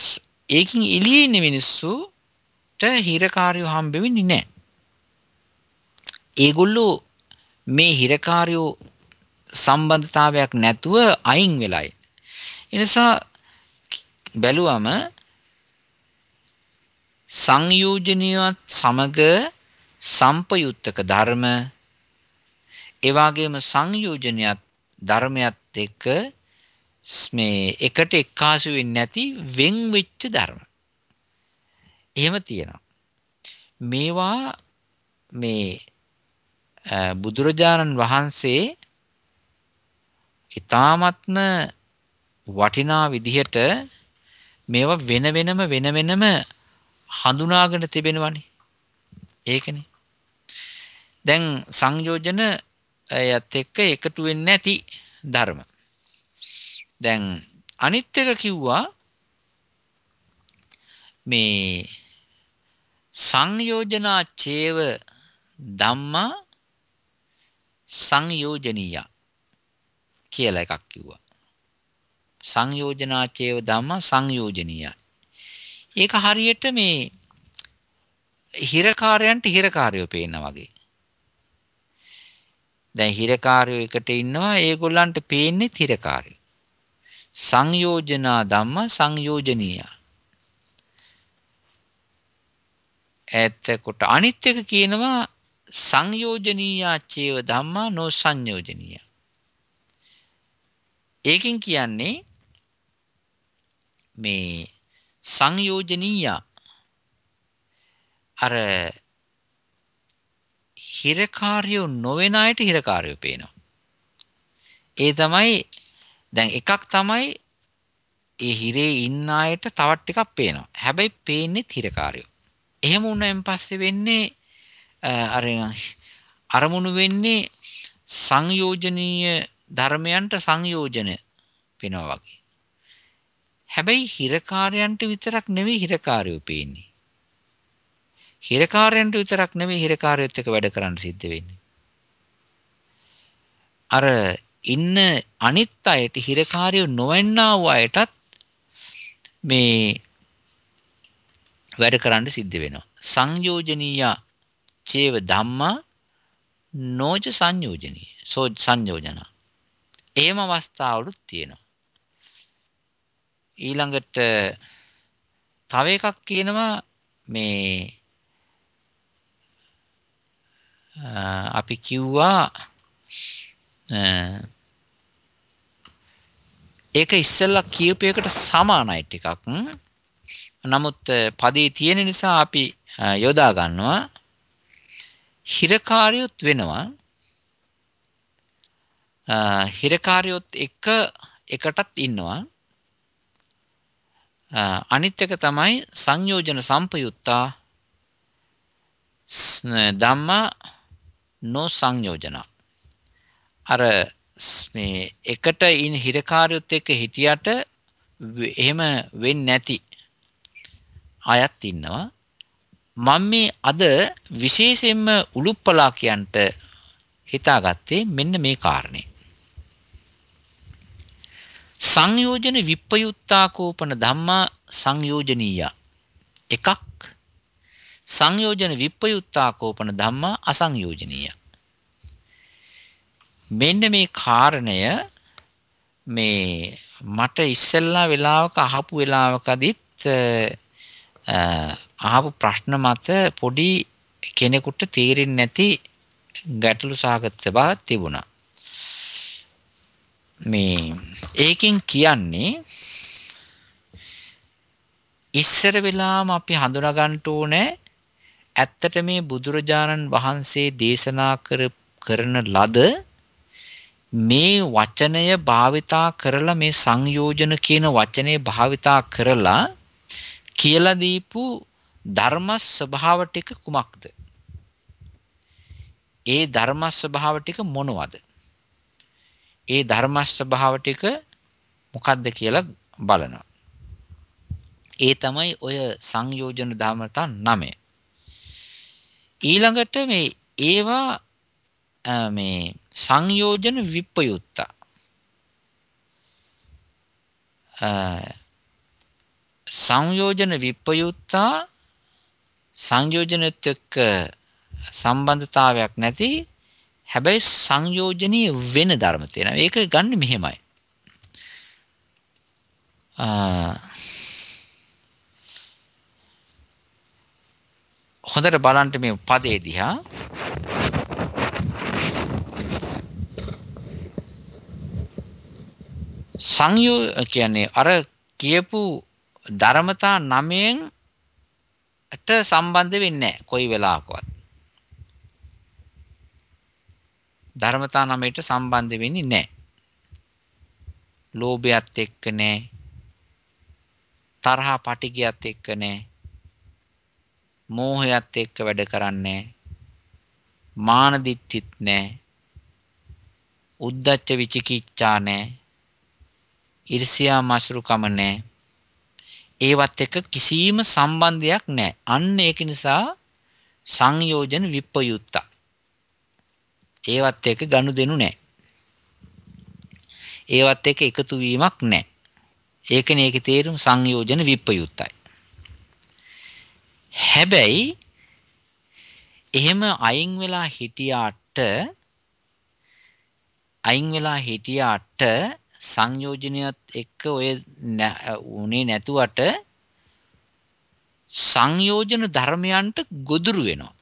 ඒකින් එළියේ ඉන්න මිනිස්සුට හිරකාරයෝ හම්බ වෙන්නේ නැහැ. ඒගොල්ලෝ මේ හිරකාරයෝ සම්බන්ධතාවයක් නැතුව අයින් වෙලයි. එනිසා බැලුවම සංයෝජනීයවත් සමග සම්පයුත්තක ධර්ම එවාගේම සංයෝජනයත් ධර්මයත් එක්ක මේ එකට එක්කාසු වෙන්නේ නැති වෙන් වෙච්ච ධර්ම. එහෙම තියෙනවා. මේවා මේ බුදුරජාණන් වහන්සේ ඊ타මත්ම වටිනා විදිහට මේවා වෙන වෙනම වෙන වෙනම හඳුනාගෙන තිබෙනවනේ. ඒකනේ. දැන් සංයෝජන යත් එක්ක එකතු වෙන්නේ නැති ධර්ම. දැන් අනිත් එක කිව්වා මේ සංයෝජනා චේව ධම්මා සංයෝජනීය කියලා එකක් කිව්වා. සංයෝජනා චේව ධම්මා සංයෝජනීය. ඒක හරියට මේ හිරකාරයන්ට හිරකාරයෝ පේනා වගේ. දැන් හිරකාරයෝ එකට ඉන්නවා ඒගොල්ලන්ට පේන්නේ හිරකාරයෝ. සංයෝජනා ධම්ම සංයෝජනීය. එතකොට අනිත් එක කියනවා සංයෝජනීයාචේව ධම්මා නොසංයෝජනීය. ඒකෙන් කියන්නේ මේ සංයෝජනීය අර හිරකාරයෝ නොවන අයට හිරකාරයෝ පේනවා. ඒ තමයි දැන් එකක් තමයි ඒ හිරේ ඉන්න අයට තවත් ටිකක් පේනවා. හැබැයි පේන්නේ හිරකාරයෝ. එහෙම වුණාන් පස්සේ වෙන්නේ අර අරමුණු වෙන්නේ සංයෝජනීය ධර්මයන්ට සංයෝජන වෙනවා වගේ. හැබැයි හිරකාරයන්ට විතරක් නෙවෙයි හිරකාරයෝ පේන්නේ. හිරකාරයන්ට විතරක් නෙවෙයි හිරකාරයොත් එක්ක වැඩ කරන්න සිද්ධ වෙන්නේ. අර ඉන්න අනිත් අයට හිරකාරයෝ නොවන්නා වූ අයටත් මේ වැඩ කරන්න සිද්ධ වෙනවා. සංයෝජනීය චේව ධම්මා නෝච සංයෝජනීය. සෝ සංයෝජන. එහෙම අවස්ථාවලුත් තියෙනවා. ඊළඟට තව එකක් කියනවා මේ අපි කිව්වා ඒක ඉස්සෙල්ලා කියපේකට සමානයි ටිකක්. නමුත් පදේ තියෙන නිසා අපි යොදා ගන්නවා හිරකාරියොත් වෙනවා හිරකාරියොත් එක එකටත් ඉන්නවා අනිත් එක තමයි සංයෝජන සම්පයුත්තා ධම්මා නො සංයෝජන අර මේ එකට ඉන් හිරකාරයොත් එක්ක හිටියට එහෙම වෙන්නේ නැති අයත් ඉන්නවා. මම මේ අද විශේෂයෙන්ම උලුප්පලාකියන්ට හිතාගත්තේ මෙන්න මේ කාරණේ. සංයෝජන විප්පයුත්තාකෝපන ධම්මා සංයෝජනීය. එකක්. සංයෝජන විප්පයුත්තාකෝපන ධම්මා අසංයෝජනීය. මෙන්න මේ කාරණය මේ මට ඉස්සෙල්ලා වෙලාවක අහපු වෙලාවකදීත් අහපු ප්‍රශ්න මත පොඩි කෙනෙකුට තේරෙන්නේ නැති ගැටලු සාගත බවක් තිබුණා. මේ ඒකෙන් කියන්නේ ඉස්සර වෙලාම අපි හඳුනා ගන්න ඕනේ ඇත්තට මේ බුදුරජාණන් වහන්සේ දේශනා කරන ලද මේ වචනය භාවිතා කරලා මේ සංයෝජන කියන වචනේ භාවිතා කරලා කියලා දීපු ධර්ම ස්වභාව ටික කුමක්ද? ඒ ධර්ම ස්වභාව ටික මොනවද? ඒ ධර්ම ස්වභාව ටික මොකක්ද කියලා බලනවා. ඒ තමයි ඔය සංයෝජන ධර්මතා 9. ඊළඟට මේ ඒවා මේ සංයෝජන විප්පයුත්තා සංයෝජන විප්පයුත්තා සංයෝජනත් එක්ක සම්බන්ධතාවයක් නැති හැබැයි සංයෝජනීය වෙන ධර්ම තියෙනවා. ඒක ගන්න මෙහෙමයි. හොඳට බලන්න මේ පදේ දිහා සංයෝ කියන්නේ අර කියපු ධර්මතා නමයෙන් ට සම්බන්ධ වෙන්නේ නැහැ කොයි වෙලාවකවත්. ධර්මතා නමයට සම්බන්ධ වෙන්නේ නැහැ. ලෝභයත් එක්ක නැහැ. තරහා පටිගයත් එක්ක නැහැ. මෝහයත් එක්ක වැඩ කරන්නේ මාන දිට්ඨිත් නැහැ. උද්දච්ච විචිකිච්ඡා නැහැ. ඉර්ෂියා මසුරුකම නැහැ. ඒවත් එක්ක කිසිම සම්බන්ධයක් නැහැ. අන්න ඒක නිසා සංයෝජන විප්පයුත්තා. ඒවත් එක්ක ගනුදෙනු නැහැ. ඒවත් එක්ක එකතු වීමක් නැහැ. ඒකනේ ඒකේ තේරුම සංයෝජන විප්පයුත්තයි. හැබැයි එහෙම අයින් වෙලා හිටියාට අයින් වෙලා හිටියාට සංයෝජනයත් එක්ක ඔය උනේ නැතුවට සංයෝජන ධර්මයන්ට ගොදුරු වෙනවා.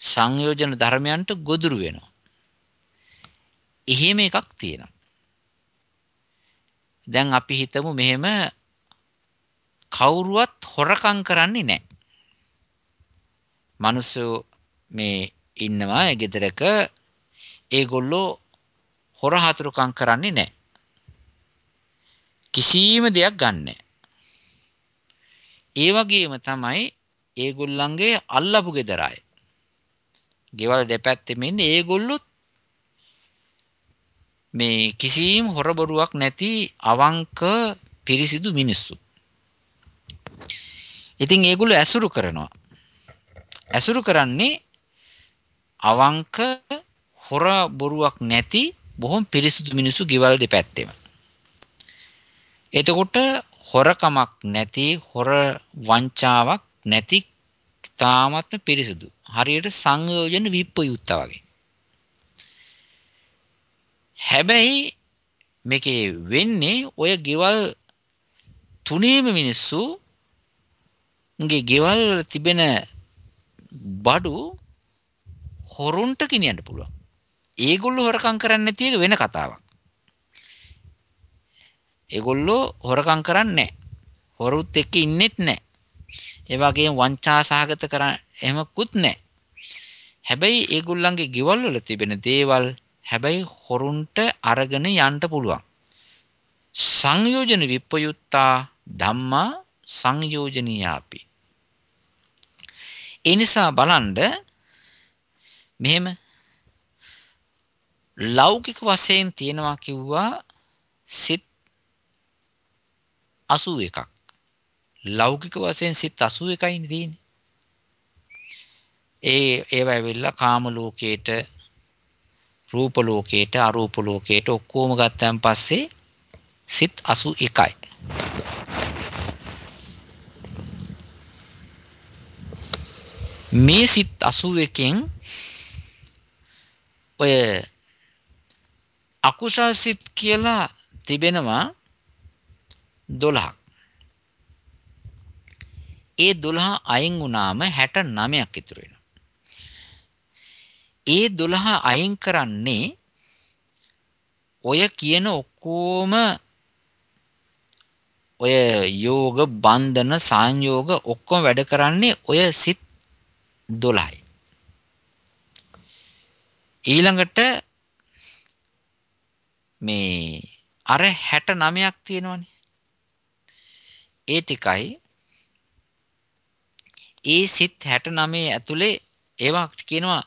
සංයෝජන ධර්මයන්ට ගොදුරු වෙනවා. එහෙම එකක් තියෙනවා. දැන් අපි හිතමු මෙහෙම කවුරුවත් හොරකම් කරන්නේ නැහැ. මිනිස්සු මේ ඉන්නවා ගෙදරක ඒගොල්ලෝ හොර හතුරුකම් කරන්නේ නැහැ. කිසිම දෙයක් ගන්නෑ. ඒ වගේම තමයි ඒගොල්ලන්ගේ අල්ලපු ගෙදර අය. ගෙවල් දෙපැත්තෙම ඉන්නේ ඒගොල්ලොත් මේ කිසිම හොරබොරුවක් නැති අවංක පිරිසිදු මිනිස්සු. ඉතින් ඒගොල්ලෝ ඇසුරු කරනවා. ඇසුරු කරන්නේ අවංක හොර බොරුවක් නැති බොහොම පිරිසිදු මිනිස්සු ගෙවල් දෙපැත්තෙම. එතකොට හොරකමක් නැති හොර වංචාවක් නැති තාමත්ම පිරිසිදු. හරියට සංයෝජන විප්පයුත්ත වගේ. හැබැයි මේකේ වෙන්නේ ඔය ගෙවල් තුනේම මිනිස්සු ගේ ගෙවල් තිබෙන බඩු හොරුන්ට ගෙනියන්න පුළුවන්. ඒගොල්ලෝ හොරකම් කරන්නේ නැති එක වෙන කතාවක්. ඒගොල්ලෝ හොරකම් කරන්නේ හොරුත් එක්ක ඉන්නෙත් නැහැ. ඒ වගේම වංචා සහගත කරන්න එහෙමකුත් නැහැ. හැබැයි ඒගොල්ලන්ගේ ගෙවල් වල තිබෙන දේවල් හැබැයි හොරුන්ට අරගෙන යන්න පුළුවන්. සංයෝජන විප්පයුත්තා ධම්මා සංයෝජනීයාපි. ඒ නිසා බලන්න මෙහෙම ලෞකික වශයෙන් තියෙනවා කිව්වා සිත් 81ක්. ලෞකික වශයෙන් සිත් 81යිනේ තියෙන්නේ. ඒ ඒවා ඇවිල්ලා කාම ලෝකේට රූප ලෝකේට අරූප ලෝකේට ඔක්කොම ගත්තන් පස්සේ සිත් 81යි. මේ සිත් 81කින් ඔය අකුසල් සිත් කියලා තිබෙනවා 12ක්. ඒ 12 අයින් වුණාම 69ක් ඉතුරු වෙනවා. ඒ 12 අයින් කරන්නේ ඔය කියන ඔක්කොම ඔය යෝග බන්ධන සංයෝග ඔක්කොම වැඩ කරන්නේ ඔය සිත් 12යි. ඊළඟට මේ අර 69ක් තියෙනවනේ. ඒ ටිකයි ඒ සිත් 69 ඇතුලේ ඒවා කියනවා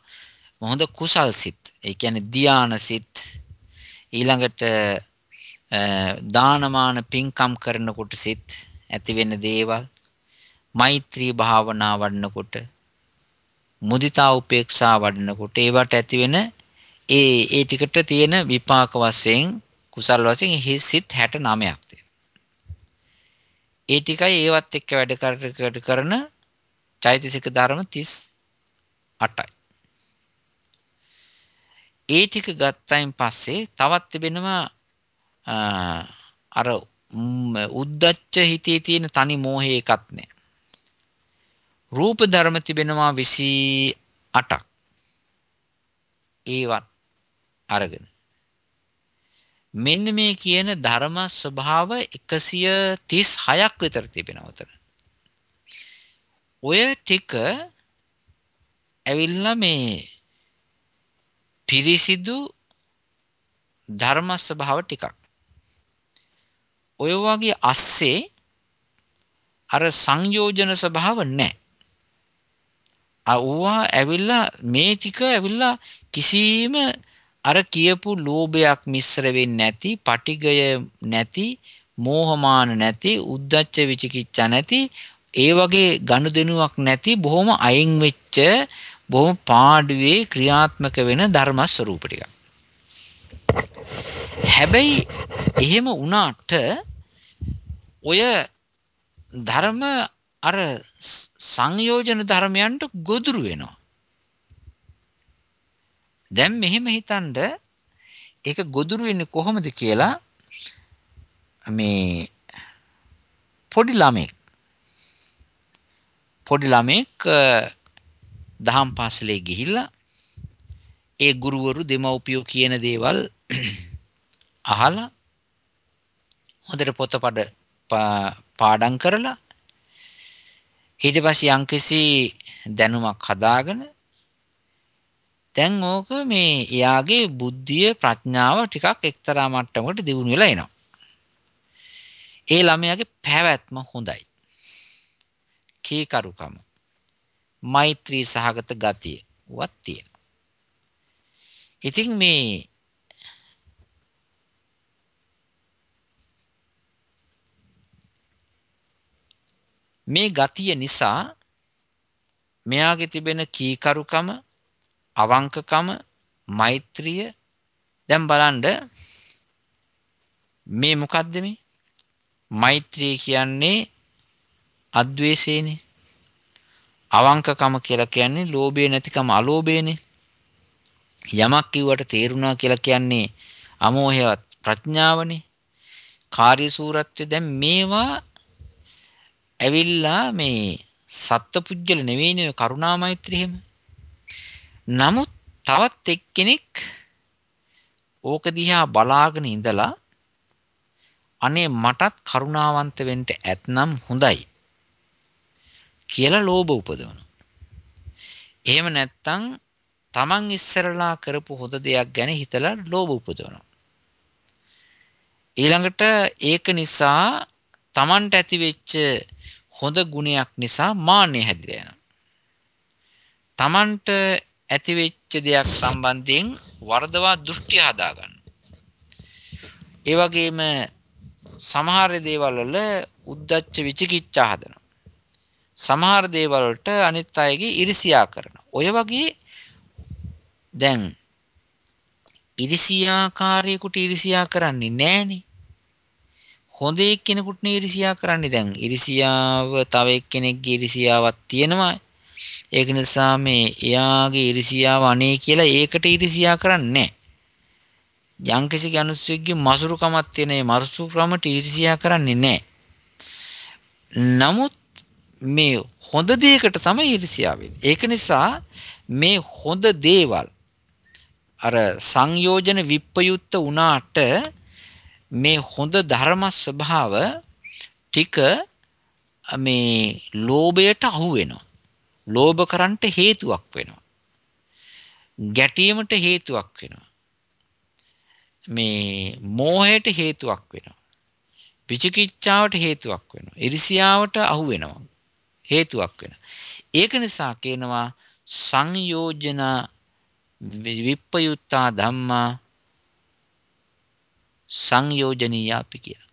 හොඳ කුසල් සිත්. ඒ කියන්නේ ධාන සිත් ඊළඟට දානමාන පින්කම් කරනකොට සිත් ඇති වෙන දේවල් මෛත්‍රී භාවනා වඩනකොට මුදිතා උපේක්ෂා වඩනකොට ඒවට ඇති වෙන ඒ ඒ ටිකට තියෙන විපාක වශයෙන් කුසල් වශයෙන් හිසිත 69ක් තියෙනවා. ඒ ටිකයි ඒවත් එක්ක වැඩ කරන චෛතසික ධර්ම 38යි. ඒ ටික ගත්තයින් පස්සේ තවත් තිබෙනවා අර උද්දච්ච හිතේ තියෙන තනි මෝහය එකක් නෑ. රූප ධර්ම තිබෙනවා 28ක්. ඒවත් අරගෙන මෙන්න මේ කියන ධර්ම ස්වභාව 136ක් විතර තිබෙනවා උතර. ඔය ටික ඇවිල්ලා මේ පිරිසිදු ධර්ම ස්වභාව ටිකක්. ඔය වගේ අස්සේ අර සංයෝජන ස්වභාව නැහැ. අවවා ඇවිල්ලා මේ ටික ඇවිල්ලා කිසිම අර කියපු ලෝභයක් මිශ්‍ර වෙන්නේ නැති, පටිගය නැති, මෝහමාන නැති, උද්දච්ච විචිකිච්ඡා නැති, ඒ වගේ ගනුදෙනුවක් නැති බොහොම අයින් වෙච්ච බොහොම පාඩුවේ ක්‍රියාත්මක වෙන ධර්ම ස්වરૂප ටිකක්. හැබැයි එහෙම වුණාට ඔය ධර්ම අර සංයෝජන ධර්මයන්ට ගොදුරු වෙනවා. දැන් මෙහෙම හිතනද ඒක ගොදුරු වෙන්නේ කොහොමද කියලා මේ පොඩි ළමෙක් පොඩි ළමෙක් දහම් පාසලේ ගිහිල්ලා ඒ ගුරුවරු දෙමව්පියෝ කියන දේවල් අහලා හොඳට පොතපඩ පාඩම් කරලා ඊට පස්සේ යම්කිසි දැනුමක් හදාගෙන දැන් ඕක මේ එයාගේ බුද්ධිය ප්‍රඥාව ටිකක් එක්තරා මට්ටමකට දියුණු වෙලා එනවා. ඒ ළමයාගේ පැවැත්ම හොඳයි. කීකරුකම මෛත්‍රී සහගත ගතිය. වත් තියෙනවා. ඉතින් මේ මේ ගතිය නිසා මෙයාගේ තිබෙන කීකරුකම අවංකකම මෛත්‍රිය දැන් බලන්න මේ මොකද්ද මේ? මෛත්‍රිය කියන්නේ අද්වේෂයනේ අවංකකම කියලා කියන්නේ ලෝභය නැතිකම අලෝභයනේ. යමක් කිව්වට තේරුණා කියලා කියන්නේ අමෝහයවත් ප්‍රඥාවනේ. කාර්යසූරත්වය දැන් මේවා ඇවිල්ලා මේ සත්පුජ්‍යල නෙවෙයිනේ කරුණා මෛත්‍රිය එහෙම. නමුත් තවත් එක්කෙනෙක් ඕක දිහා බලාගෙන ඉඳලා අනේ මටත් කරුණාවන්ත වෙන්න ඇතනම් හොඳයි. කියලා ලෝභ උපදවනවා. එහෙම නැත්නම් Taman ඉස්සරලා කරපු හොඳ දෙයක් ගැන හිතලා ලෝභ උපදවනවා. ඊළඟට ඒක නිසා Tamanට ඇතිවෙච්ච හොඳ ගුණයක් නිසා මාන්නය හැදිලා යනවා. Tamanට ඇතිවෙච්ච දෙයක් සම්බන්ධයෙන් වර්ධවා දෘෂ්ටි හදාගන්න. ඒ වගේම සමහර දේවල් වල උද්දච්ච විචිකිච්ඡා හදනවා. සමහර දේවල් වලට අනිත් අයගේ ඉරිසියා කරනවා. ඔය වගේ දැන් ඉරිසියාකාරයෙකුට ඉරිසියා කරන්නේ නෑනේ. හොඳ එක්කෙනෙකුට ඉරිසියා කරන්නේ දැන් ඉරිසියාව තව එක්කෙනෙක්ගේ ඉරිසියාවක් තියෙනවා. ඒක නිසා මේ එයාගේ ඉරිසියාව අනේ කියලා ඒකට ඉරිසියා කරන්නේ නෑ. යම්කිසි කෙනෙකුගේ මසුරුකමක් තියෙන ඒ මසුරුකමට ඉරිසියා කරන්නේ නෑ. නමුත් මේ හොඳ දෙයකට තමයි ඊර්ෂ්‍යාව ඒක නිසා මේ හොඳ දේවල් අර සංයෝජන විප්පයුත්ත වුණාට මේ හොඳ ධර්ම ස්වභාව ටික මේ ලෝභයට අහු වෙනවා. ලෝභ කරන්නට හේතුවක් වෙනවා. ගැටීමට හේතුවක් වෙනවා. මේ මෝහයට හේතුවක් වෙනවා. විචිකිච්ඡාවට හේතුවක් වෙනවා. ඉරිසියාවට අහු වෙනවා. හේතුවක් වෙනවා. ඒක නිසා කියනවා සංයෝජන විප්පයුත්තා ධම්මා සංයෝජනීයාපි කියලා.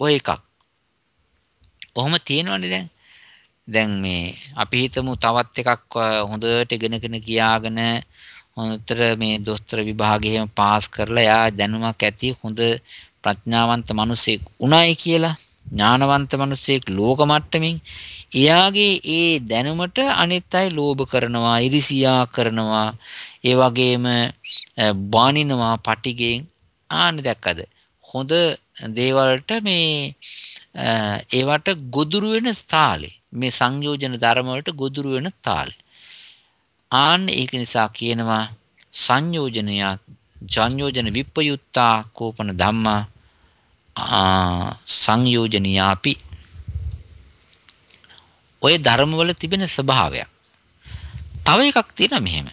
ඔය එකක්. ඔහොම තියෙනවනේ දැන්. දැන් මේ අපි හිතමු තවත් එකක් හොඳට ඉගෙනගෙන ගියාගෙන හොඳට මේ දොස්තර විභාගයේම පාස් කරලා එයා දැනුමක් ඇති හොඳ ප්‍රඥාවන්ත මිනිසෙක් උණයි කියලා ඥානවන්ත මිනිසෙක් ලෝක මට්ටමින් එයාගේ ඒ දැනුමට අනිත් අය ලෝභ කරනවා ඉරිසියා කරනවා. ඒ වගේම බානිනවා පටිගෙන් ආන්න දැක්කද? හොඳ දේවල්ට මේ ඒවට ගොදුරු වෙන තාලේ මේ සංයෝජන ධර්ම වලට ගොදුරු වෙන තාලේ ආන්න ඒක නිසා කියනවා සංයෝජනය සංයෝජන විප්පයුත්තා කෝපන ධම්මා සංයෝජනීයාපි ඔය ධර්මවල තිබෙන ස්වභාවයක්. තව එකක් තියෙනවා මෙහෙම.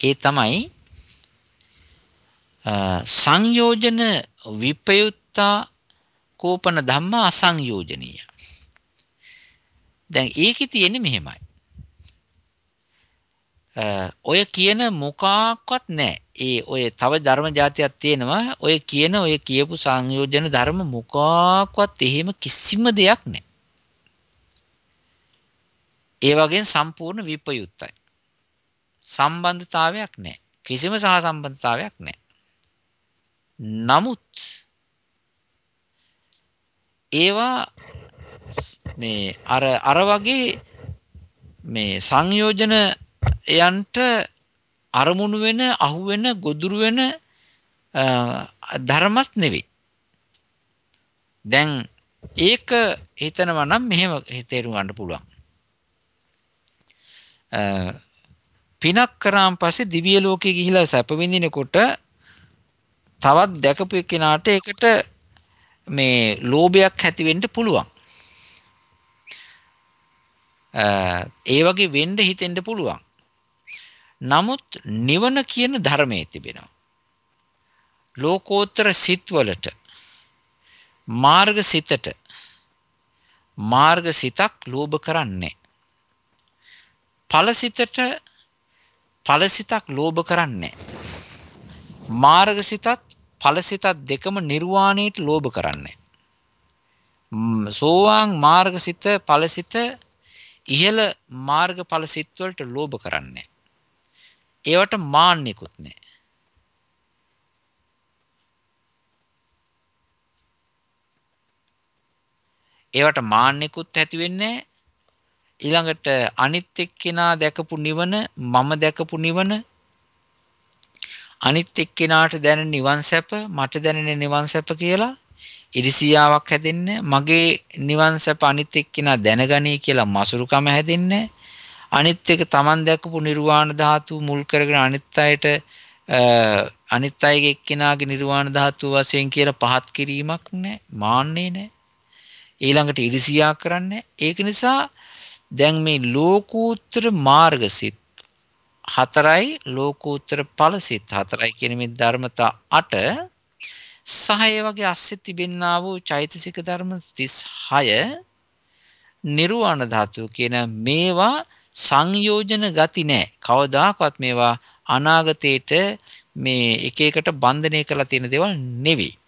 ඒ තමයි සංයෝජන විපයුත්තා කෝපන ධම්ම අසංයෝජනීය. දැන් ඒකේ තියෙන්නේ මෙහෙමයි. ඔය කියන මොකාක්වත් නැහැ. ඒ ඔය තව ධර්ම જાතියක් තියෙනවා. ඔය කියන ඔය කියපු සංයෝජන ධර්ම මොකාක්වත් එහෙම කිසිම දෙයක් නැහැ. ඒ වගේම සම්පූර්ණ විපයුත්තයි. සම්බන්ධතාවයක් නැහැ. කිසිම සහ සම්බන්ධතාවයක් නැහැ. නමුත් ඒවා මේ අර අර වගේ මේ සංයෝජන යන්ට අරමුණු වෙන අහු වෙන ගොදුරු වෙන ධර්මත් නෙවෙයි. දැන් ඒක හිතනවා නම් මෙහෙම තේරුම් ගන්න පුළුවන්. පිනක් කරාන් පස්සේ දිව්‍ය ලෝකේ ගිහිලා සැප විඳිනකොට තවත් දැකපු කෙනාට ඒකට මේ ලෝභයක් ඇති වෙන්න පුළුවන්. ඒ වගේ වෙන්න හිතෙන්න පුළුවන්. නමුත් නිවන කියන ධර්මයේ තිබෙනවා. ලෝකෝත්තර සිත්වලට මාර්ග සිතට මාර්ග සිතක් ලෝභ කරන්නේ. ඵල සිතට ඵල සිතක් ලෝභ කරන්නේ. මාර්ග සිතත් ඵල සිතත් දෙකම නිර්වාණයට ලෝභ කරන්නේ. සෝවාන් මාර්ග සිත ඵල සිත ඉහළ මාර්ග ඵල සිත් වලට ලෝභ කරන්නේ. ඒවට මාන්නෙකුත් නැහැ. ඒවට මාන්නෙකුත් ඇති වෙන්නේ ඊළඟට අනිත් එක්කෙනා දැකපු නිවන මම දැකපු නිවන. අනිත් එක්කෙනාට දැනෙන නිවන් සැප මට දැනෙන නිවන් සැප කියලා ඉරිසියාවක් හැදෙන්නේ මගේ නිවන් සැප අනිත් එක්කෙනා දැනගනී කියලා මසුරුකම හැදෙන්නේ අනිත් එක Taman දැකපු නිර්වාණ ධාතු මුල් කරගෙන අනිත් අයට අනිත් අයගේ එක්කෙනාගේ නිර්වාණ ධාතු වශයෙන් කියලා පහත් කිරීමක් නැහැ මාන්නේ නැහැ ඊළඟට ඉරිසියා කරන්නේ ඒක නිසා දැන් මේ ලෝකෝත්තර මාර්ගසිත හතරයි ලෝකෝත්තර ඵලසිත හතරයි කියන මේ ධර්මතා 8 සහය වගේ අස්සේ තිබෙන්නා වූ චෛතසික ධර්ම 36 නිර්වාණ ධාතුව කියන මේවා සංයෝජන ගති නැහැ. කවදාකවත් මේවා අනාගතේට මේ එක එකට බන්ධනය කරලා තියෙන දේවල් නෙවෙයි.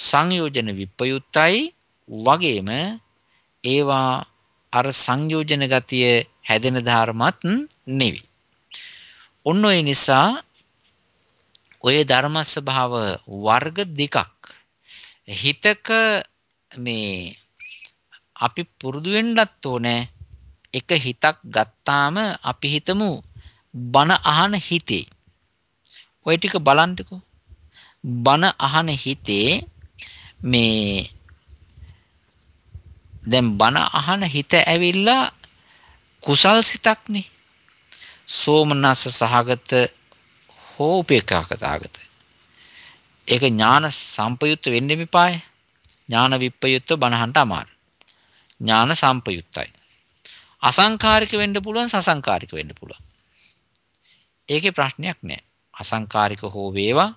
සංයෝජන විප්‍රයුක්තයි වගේම ඒවා අර සංයෝජන ගතිය හැදෙන ධර්මත් නෙවෙයි. ඔන්න ඔය නිසා ඔය ධර්ම ස්වභාව වර්ග දෙකක් හිතක මේ අපි පුරුදු වෙන්නත් ඕනේ එක හිතක් ගත්තාම අපි හිතමු බන අහන හිතේ. ඔය ටික බලන්නකෝ. බන අහන හිතේ මේ දැන් බන අහන හිත ඇවිල්ලා කුසල් සිතක්නේ. සෝමනස්ස සහගත හෝ උපේක්ඛාගත ඒක ඥාන සම්පයුත්ත වෙන්න එපාය ඥාන විප්පයුත්ත බණහන්ට අමාරු ඥාන සම්පයුත්තයි. අසංකාරික වෙන්න පුළුවන් සසංකාරික වෙන්න පුළුවන්. ඒකේ ප්‍රශ්නයක් නැහැ අසංකාරික හෝ වේවා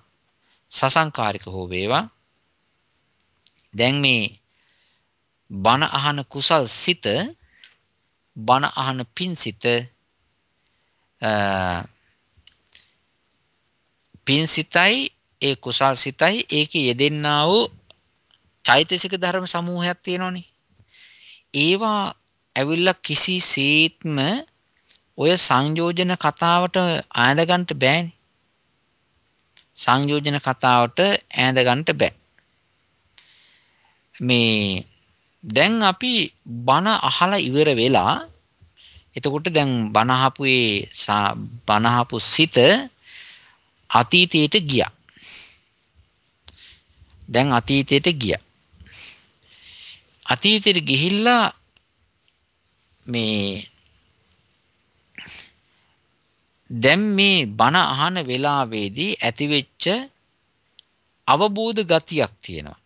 සසංකාරික හෝ වේවා. දැන් මේ බණ අහන කුසල් සිත බණ අහන පින් සිත පින් සිතයි ඒ කුසල් සිතයි ඒකේ යෙදෙන්නා වූ චෛතසික ධර්ම සමූහයක් තියෙනවනේ. ඒවා ඇවිල්ලා කිසිසේත්ම ඔය සංයෝජන කතාවට ඈඳ ගන්න බෑනේ. සංයෝජන කතාවට ඈඳ ගන්න බෑ. මේ දැන් අපි බණ අහලා ඉවර වෙලා එතකොට දැන් බණ අහපු ඒ බණ අහපු සිත අතීතයට ගියා. දැන් අතීතයට ගියා. අතීතයට ගිහිල්ලා මේ දැන් මේ බණ අහන වෙලාවේදී ඇතිවෙච්ච අවබෝධ ගතියක් තියෙනවා.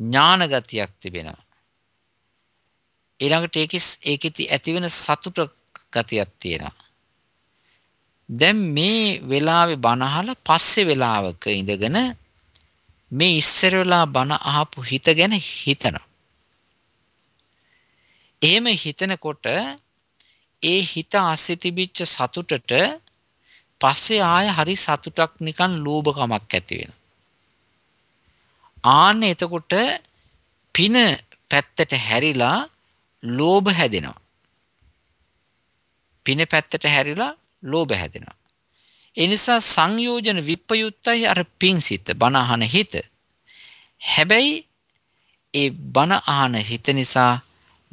ඥාන ගතියක් තිබෙනවා. ඊළඟට ඒකෙ ඒකෙති ඇතිවෙන සතුට ගතියක් තියෙනවා. දැන් මේ වෙලාවේ බණ අහලා පස්සේ වෙලාවක ඉඳගෙන මේ ඉස්සර වෙලා බණ අහපු හිත ගැන හිතනවා. එහෙම හිතනකොට ඒ හිත ASCII තිබිච්ච සතුටට පස්සේ ආය හරි සතුටක් නිකන් ලෝභකමක් ඇති වෙනවා. ආන්න එතකොට පින පැත්තට හැරිලා ලෝභ හැදෙනවා. පින පැත්තට හැරිලා ලෝභ හැදෙනවා. ඒ නිසා සංයෝජන විප්පයුත්තයි අර පිං සිත බණ අහන හිත. හැබැයි ඒ බණ අහන හිත නිසා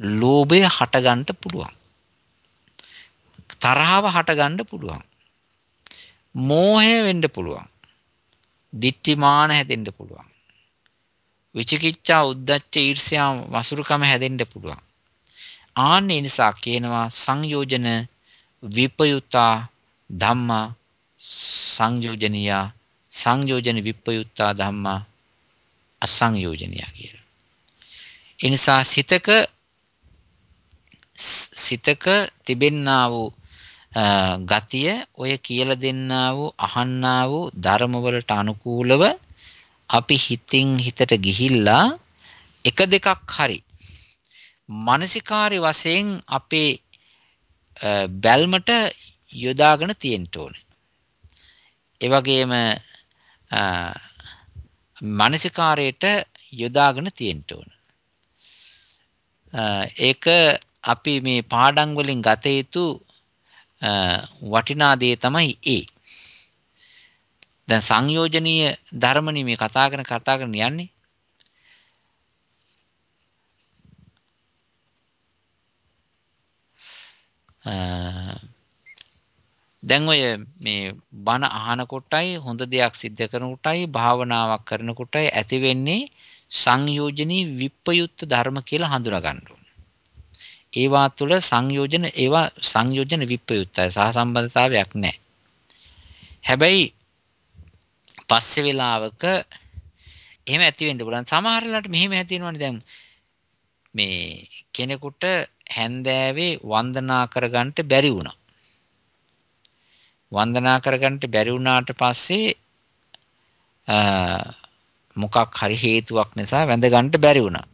ලෝභය හටගන්න පුළුවන්. තරහව හටගන්න පුළුවන්. මෝහය වෙන්න පුළුවන්. දිට්ඨිමාන හැදෙන්න පුළුවන්. විචිකිච්ඡා උද්දච්ච ඊර්ෂ්‍යා වසුරුකම හැදෙන්න පුළුවන්. ආන්නේ නිසා කියනවා සංයෝජන විපයුතා ධම්මා සංයෝජනියා සංයෝජන විප්පයුත්තා ධම්මා අසංයෝජනියා කියලා. ඒ නිසා සිතක සිතක තිබෙන්නා වූ ගතිය ඔය කියලා දෙන්නා වූ අහන්නා වූ ධර්ම වලට අනුකූලව අපි හිතින් හිතට ගිහිල්ලා එක දෙකක් හරි මානසිකාරي වශයෙන් අපේ බැල්මට යොදාගෙන තියෙන්න ඕනේ. ඒ වගේම මානසිකාරයට යොදාගෙන තියෙන්න ඕන. ඒක අපි මේ පාඩම් වලින් ගත යුතු වටිනා දේ තමයි ඒ. දැන් සංයෝජනීය ධර්මනේ මේ කතා කරන කතා කරන යන්නේ. දැන් ඔය මේ බණ අහනකොටයි හොඳ දෙයක් සිද්ධ කරනකොටයි භාවනාවක් කරනකොටයි ඇති වෙන්නේ සංයෝජනී විප්පයුක්ත ධර්ම කියලා හඳුනා ගන්න ඕන. ඒවා තුළ සංයෝජන ඒවා සංයෝජන විප්‍රයුක්තයි සහ සම්බන්ධතාවයක් නැහැ. හැබැයි පස්සේ වෙලාවක එහෙම ඇති වෙන්න පුළුවන්. සමහර වෙලාවට මෙහෙම ඇති වෙනවනේ දැන් මේ කෙනෙකුට හැන්දෑවේ වන්දනා කරගන්න බැරි වුණා. වන්දනා කරගන්න බැරි වුණාට පස්සේ මොකක් හරි හේතුවක් නිසා වැඳ ගන්න බැරි වුණා.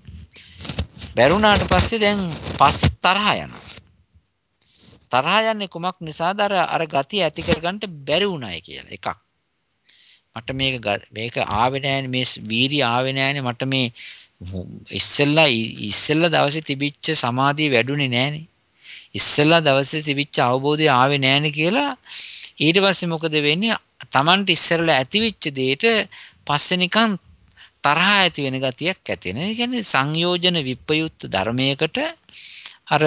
බැරුණාට පස්සේ දැන් පස්සේ තරහ යනවා. තරහ යන්නේ කුමක් නිසාද අර අර ගතිය ඇති කරගන්න බැරි වුණායි කියලා එකක්. මට මේක මේක ආවේ නෑනේ මේ වීර්ය ආවේ නෑනේ මට මේ ඉස්සෙල්ලා ඉස්සෙල්ලා දවසේ තිබිච්ච සමාධිය වැඩුණේ නෑනේ. ඉස්සෙල්ලා දවසේ තිබිච්ච අවබෝධය ආවේ නෑනේ කියලා ඊට පස්සේ මොකද වෙන්නේ? Tamanට ඉස්සෙල්ලා ඇතිවිච්ච දෙයට පස්සේ නිකන් තරහ ඇති වෙන ගතියක් ඇති වෙන. ඒ කියන්නේ සංයෝජන විප්‍රයුක්ත ධර්මයකට අර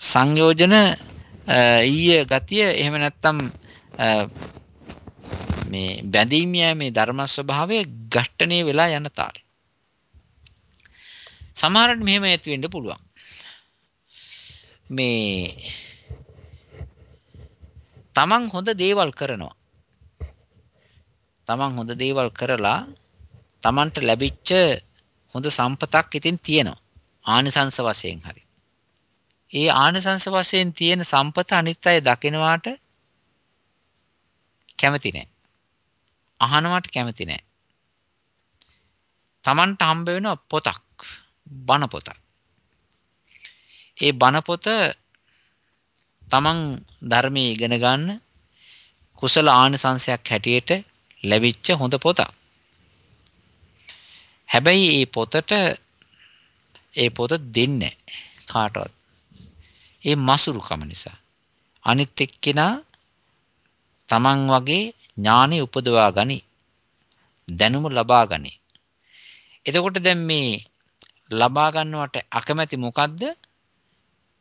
සංයෝජන ඊය ගතිය එහෙම නැත්තම් මේ බැඳීම් යෑමේ ධර්ම ස්වභාවය ඝට්ටණය වෙලා යන තාලේ. සමහරට මෙහෙම ඇති වෙන්න පුළුවන්. මේ තමන් හොඳ දේවල් කරනවා. තමන් හොඳ දේවල් කරලා තමන්ට ලැබිච්ච හොඳ සම්පතක් ඉතින් තියෙනවා. ආනිසංස වශයෙන් හරි. ඒ ආනිසංස වශයෙන් තියෙන සම්පත අනිත් අය දකිනවාට කැමති නැහැ. අහනවට කැමති නැහැ. Tamanට හම්බ වෙන පොතක් බණ පොතක්. ඒ බණ පොත Taman ධර්මයේ ඉගෙන ගන්න කුසල ආනිසංශයක් හැටියට ලැබිච්ච හොඳ පොතක්. හැබැයි මේ පොතට ඒ පොත දෙන්නේ කාටවත්. ඒ මසුරුකම නිසා. අනිත් එක්කෙනා තමන් වගේ ඥානෙ උපදවා ගනි. දැනුම ලබා ගනි. එතකොට දැන් මේ ලබා ගන්නවට අකමැති මොකද්ද?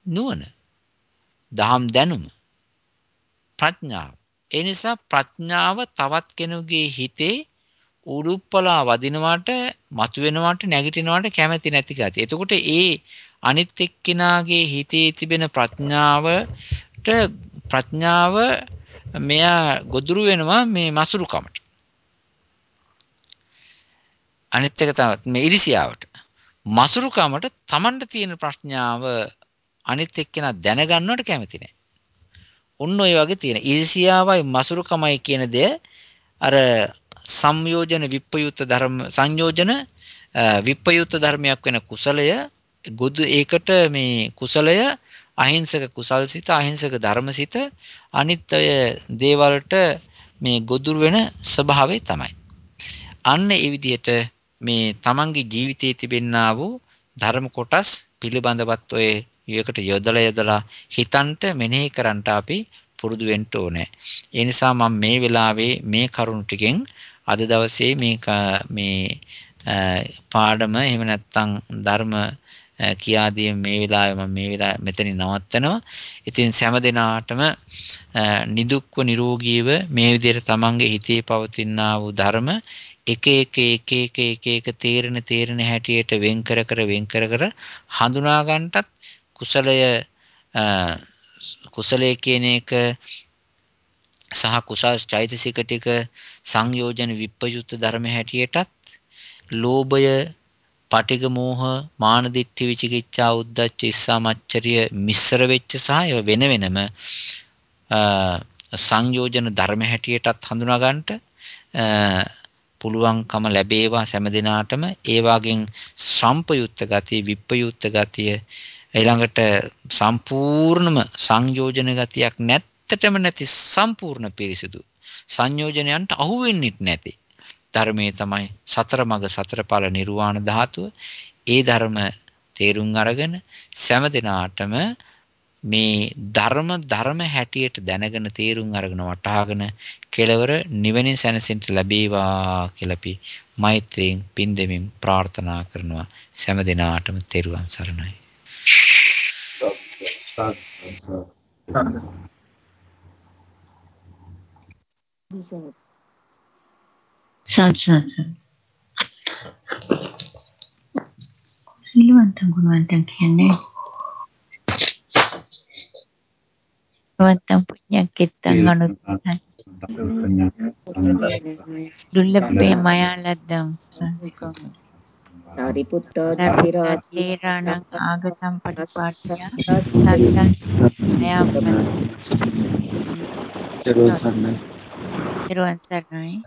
නුවණ. දහම් දැනුම. ප්‍රඥාව. ඒ නිසා ප්‍රඥාව තවත් කෙනෙකුගේ හිතේ උරුප්පලා වදිනවට, මතුවෙනවට, නැගිටිනවට කැමති නැති ගතිය. එතකොට ඒ අනිත් එක්කිනාගේ හිතේ තිබෙන ප්‍රඥාවට ප්‍රඥාව මෙයා ගොදුරු වෙනවා මේ මසුරුකමට. අනිත් එක තමයි මේ ඉරිසියාවට. මසුරුකමට Tamanට තියෙන ප්‍රඥාව අනිත් එක්කෙනා දැනගන්නවට කැමති නැහැ. ඔන්න ඔය වගේ තියෙන ඉරිසියාවයි මසුරුකමයි කියන දේ අර සංයෝජන විප්පයුත් ධර්ම සංයෝජන විප්පයුත් ධර්මයක් වෙන කුසලය ගොදු ඒකට මේ කුසලය අහිංසක කුසල්සිත අහිංසක ධර්මසිත අනිත් අය දේවල්ට මේ ගොදුරු වෙන ස්වභාවය තමයි. අන්න ඒ විදිහට මේ තමන්ගේ ජීවිතයේ තිබෙන්නා වූ ධර්ම කොටස් පිළිබඳවත් ඔය යකට යොදලා යොදලා හිතන්ට මෙනෙහි කරන්ට අපි පුරුදු වෙන්න ඕනේ. ඒ නිසා මම මේ වෙලාවේ මේ කරුණු ටිකෙන් අද දවසේ මේ මේ පාඩම එහෙම නැත්නම් ධර්ම කියාදී මේ වෙලාවේ මම මේ වෙලාව මෙතනින් නවත්තනවා. ඉතින් හැම දිනාටම නිදුක්ව නිරෝගීව මේ විදිහට තමන්ගේ හිතේ පවතිනා වූ ධර්ම එක එක එක එක එක එක තේරෙන තේරෙන හැටියට වෙන් කර කර වෙන් කර කර හඳුනා ගන්නටත් කුසලය කුසලයේ කියන එක සහ කුසල් චෛතසික ටික සංයෝජන විප්පයුත් ධර්ම හැටියටත් ලෝභය පටිග මෝහ මාන දිට්ඨි විචිකිච්ඡා උද්ධච්ච ඉස්සා මච්චරිය මිශ්‍ර වෙච්ච සහ වෙන වෙනම සංයෝජන ධර්ම හැටියටත් හඳුනා ගන්නට පුළුවන්කම ලැබේවා හැම දිනාටම. ඒ වාගෙන් සම්පයුක්ත ගතිය විප්පයුක්ත ගතිය ඊළඟට සම්පූර්ණම සංයෝජන ගතියක් නැත්තටම නැති සම්පූර්ණ පිරිසිදු සංයෝජනයන්ට අහු වෙන්නෙත් නැති ධර්මයේ තමයි සතර මග සතර ඵල නිර්වාණ ධාතුව. ඒ ධර්ම තේරුම් අරගෙන සෑම දිනාටම මේ ධර්ම ධර්ම හැටියට දැනගෙන තේරුම් අරගෙන වටහාගෙන කෙලවර නිවෙනින් සැනසෙන්න ලැබේවා කියලා අපි මෛත්‍රියෙන් පින් දෙමින් ප්‍රාර්ථනා කරනවා සෑම දිනාටම තෙරුවන් සරණයි. deserve. अच्छा अच्छा अच्छा श्रीवंतं गुणवन्तं ध्याने गुणवन्तं पुण्यकेतं अनुत्थानं दुर्लभे मया लब्धं सर्वतराणाम् आगतं परिपाट्य तत्तस्य मया සරණයි දරුවන් සරණයි